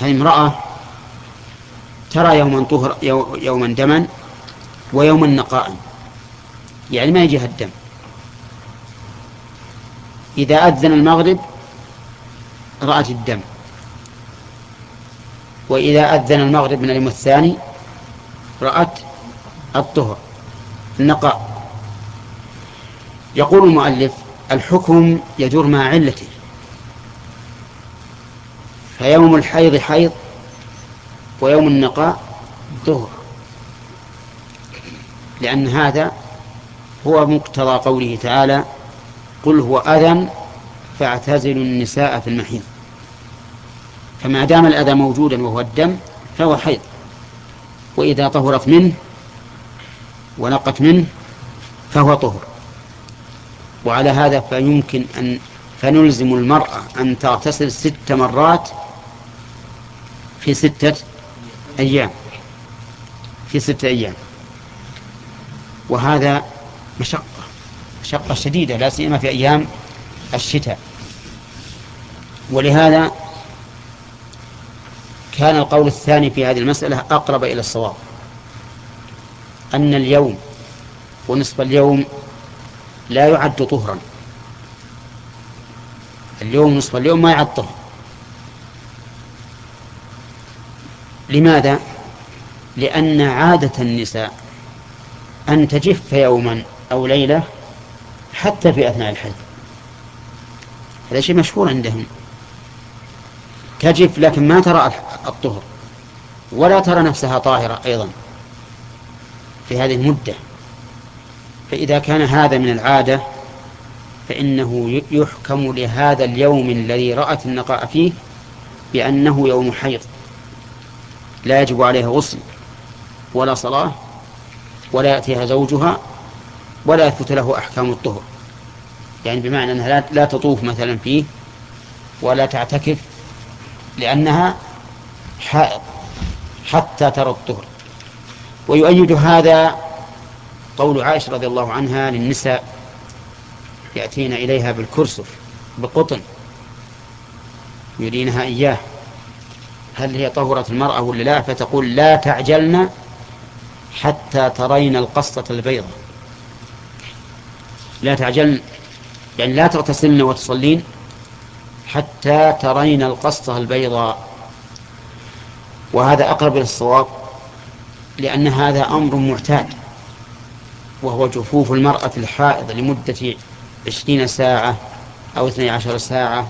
A: هذه امرأة ترى يوما طهر يوما دما ويوما نقاء. يعني ما يجيها الدم إذا أذن المغرب رأت الدم. وإذا أذن المغرب من اليوم الثاني رأت الطهر النقاء. يقول المؤلف الحكم يدور مع علته. فيوم الحيض حيض ويوم النقاء ظهر لأن هذا هو مقتضى قوله تعالى قل هو أذى فاعتزلوا النساء في المحيض. فما دام الأذى موجودا وهو الدم فهو حيض. وإذا طهرت منه ونقت منه فهو طهر. وعلى هذا فيمكن أن فنلزم المرأة أن تغتسل ست مرات في ستة أيام. في ستة أيام. وهذا مشقة مشقة شديدة لا سيما في أيام الشتاء. ولهذا كان القول الثاني في هذه المسألة أقرب إلى الصواب. أن اليوم ونصف اليوم لا يعد طهرا. اليوم نصف اليوم ما يعد طهر. لماذا؟ لأن عادة النساء أن تجف يوما أو ليلة حتى في أثناء الحيض هذا شيء مشهور عندهم. تجف لكن ما ترى الطهر. ولا ترى نفسها طاهرة أيضا في هذه المدة. فإذا كان هذا من العادة فإنه يحكم لهذا اليوم الذي رأت النقاء فيه بأنه يوم حيض. لا يجب عليها غسل ولا صلاة ولا يأتيها زوجها ولا يثبت له أحكام الطهر. يعني بمعنى أنها لا تطوف مثلا فيه ولا تعتكف لأنها حائض حتى ترى الطهر. ويؤيد هذا قول عائشة رضي الله عنها للنساء يأتين إليها بالكرسف بقطن يرينها إياه. هل هي طهرت المرأة ولا لا؟ فتقول لا تعجلن حتى ترين القصة البيضاء. لا تعجلن يعني لا تغتسلن وتصلين حتى ترين القصة البيضاء. وهذا أقرب إلى الصواب لأن هذا أمر معتاد وهو جفوف المرأة الحائض لمدة عشرين ساعة أو اثني عشر ساعة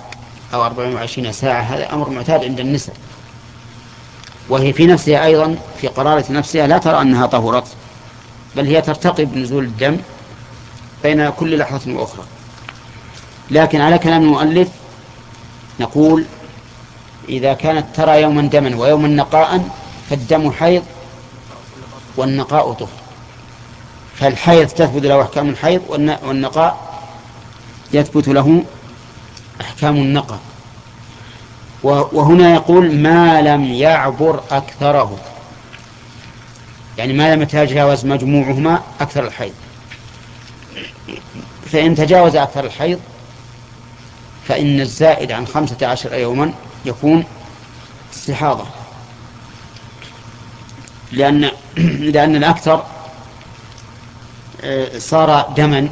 A: أو أربع وعشرين ساعة. هذا أمر معتاد عند النساء. وهي في نفسها أيضا في قرارة نفسها لا ترى أنها طهرت بل هي ترتقب نزول الدم بين كل لحظة وأخرى. لكن على كلام المؤلف نقول إذا كانت ترى يوما دما ويوما نقاء فالدم حيض والنقاء طهر. فالحيض تثبت له أحكام الحيض والنقاء يثبت له أحكام النقاء. وهنا يقول ما لم يعبر أكثره. يعني ما لم يتجاوز مجموعهما أكثر الحيض. فإن تجاوز أكثر الحيض فإن الزائد عن خمسة عشر يوما يكون استحاضة. لأن لأن الأكثر آه، صار دما.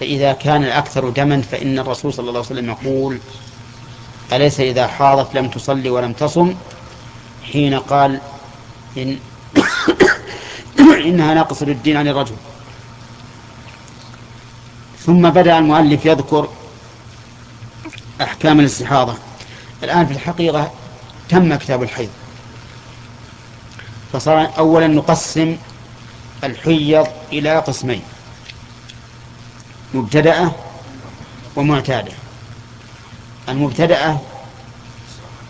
A: فإذا كان الأكثر دما فإن الرسول صلى الله عليه وسلم يقول أليس إذا حاضت لم تصلي ولم تصم؟ حين قال إن إنها ناقص الدين عن الرجل. ثم بدأ المؤلف يذكر أحكام الاستحاضة. الآن في الحقيقة تم كتاب الحيض. فصار أولا نقسم الحيض إلى قسمين مبتدأة ومعتادة. المبتدأة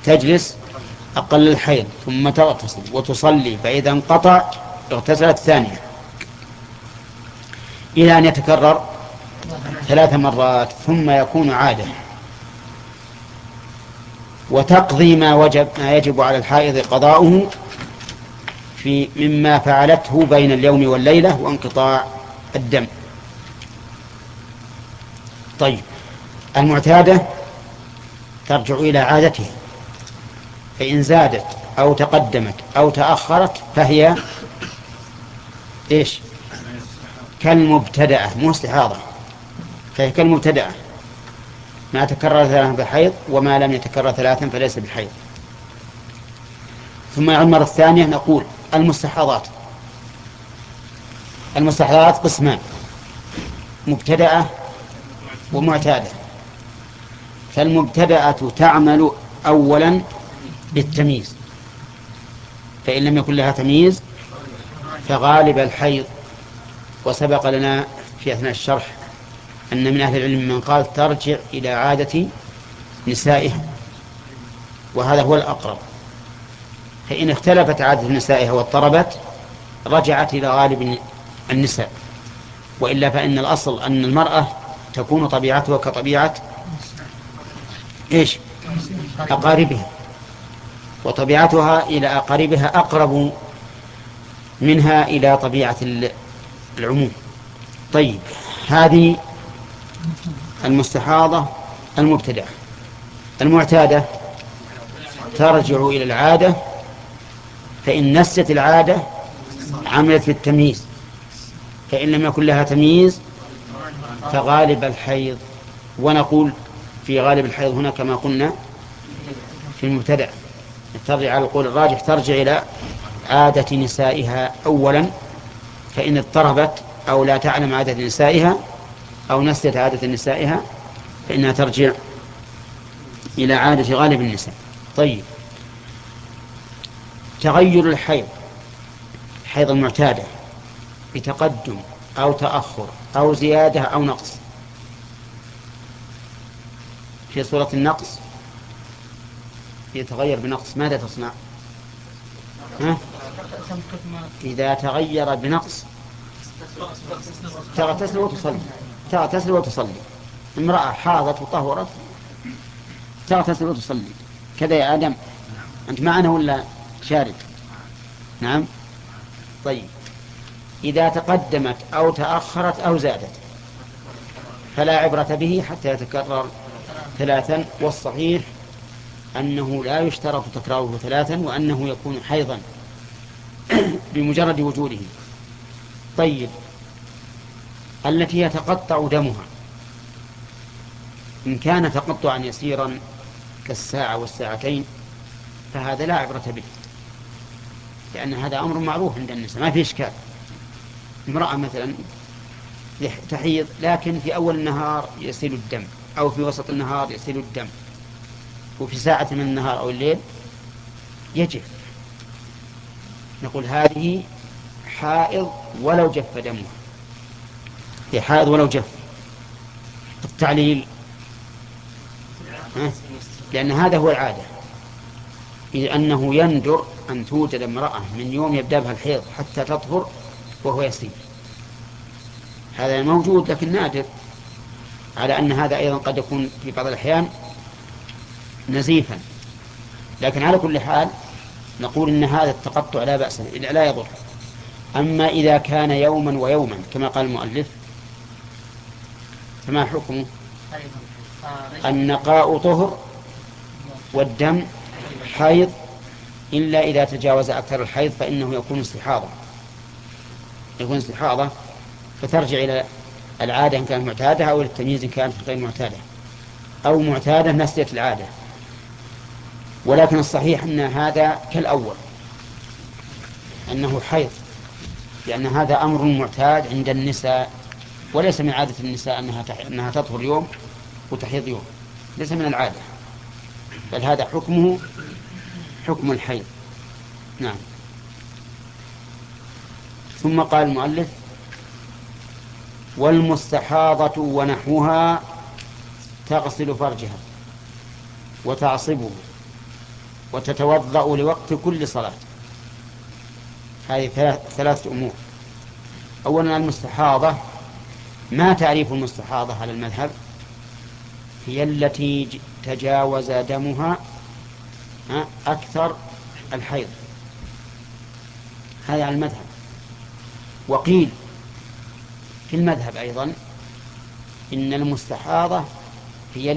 A: تجلس أقل الحيض ثم تغتسل وتصلي فإذا انقطع اغتسلت ثانية. إلى أن يتكرر ثلاث مرات ثم يكون عادة. وتقضي ما وجب ما يجب على الحائض قضاؤه في مما فعلته بين اليوم والليلة وانقطاع الدم. طيب المعتادة ترجع إلى عادته. فإن زادت أو تقدمت أو تأخرت فهي إيش؟ كالمبتدأة مو استحاضة. فهي كالمبتدأة. ما تكرر ثلاثا بحيض وما لم يتكرر ثلاثا فليس بحيض ثم المرة الثانية نقول المستحاضات. المستحاضات قسمان مبتدأة ومعتادة. فالمبتدأة تعمل أولا بالتمييز. فإن لم يكن لها تمييز فغالب الحيض. وسبق لنا في أثناء الشرح أن من أهل العلم من قال ترجع إلى عادة نسائها وهذا هو الأقرب. فإن اختلفت عادة نسائها واضطربت رجعت إلى غالب النساء. وإلا فإن الأصل أن المرأة تكون طبيعتها كطبيعة إيش؟ أقاربها. وطبيعتها إلى أقاربها أقرب منها إلى طبيعة العموم. طيب هذه المستحاضة المبتدعة المعتادة ترجع إلى العادة فإن نست العادة عملت في التمييز. فإن لم يكن لها تمييز فغالب الحيض. ونقول في غالب الحيض هنا كما قلنا في المبتدع ترجع على القول الراجح ترجع إلى عادة نسائها أولا فإن اضطربت أو لا تعلم عادة نسائها أو نسيت عادة نسائها فإنها ترجع إلى عادة غالب النساء. طيب. تغير الحيض الحيض المعتادة بتقدم أو تأخر أو زيادة أو نقص. في صورة النقص. يتغير بنقص. ماذا تصنع؟ ها؟ إذا تغير بنقص. تغتسل وتصلي. تغتسل وتصلي. امرأة حاضت وطهرت. تغتسل وتصلي. كذا يا آدم. أنت معنا ولا شارد؟ نعم. طيب. إذا تقدمت أو تأخرت أو زادت فلا عبرة به حتى يتكرر ثلاثا والصحيح أنه لا يشترط تكراره ثلاثا وأنه يكون حيضا بمجرد وجوده. طيب التي يتقطع دمها إن كان تقطعا يسيرا كالساعة والساعتين فهذا لا عبرة به لأن هذا أمر معروف عند النساء ما في إشكال. امرأة مثلا تحيض لكن في أول النهار يسيل الدم. أو في وسط النهار يسيل الدم وفي ساعة من النهار أو الليل يجف. نقول هذه حائض ولو جف دمها هي حائض ولو جف. التعليل. لأن هذا هو العادة. إذ أنه يندر أن توجد امرأة من يوم يبدأ بها الحيض حتى تطهر وهو يسير هذا موجود لكن نادر. على أن هذا أيضا قد يكون في بعض الأحيان نزيفا. لكن على كل حال نقول إن هذا التقطع لا بأس لا يضر. أما إذا كان يوما ويوما كما قال المؤلف فما حكمه النقاء طهر والدم حيض إلا إذا تجاوز أكثر الحيض فإنه يكون استحاضة. يكون استحاضة فترجع إلى العادة إن كانت معتادة أو التمييز إن كانت غير معتادة أو معتادة نسيت العادة. ولكن الصحيح أن هذا كالأول أنه حيض لأن هذا أمر معتاد عند النساء وليس من عادة النساء أنها أنها تطهر يوم وتحيض يوم ليس من العادة. بل هذا حكمه حكم الحيض. نعم. ثم قال المؤلف والمستحاضة ونحوها تغسل فرجها وتعصبه وتتوضأ لوقت كل صلاة. هذه ثلاث ثلاثة أمور. أولا المستحاضة. ما تعريف المستحاضة على المذهب؟ هي التي تجاوز دمها أكثر الحيض. هذا على المذهب. وقيل في المذهب أيضا إن المستحاضة هي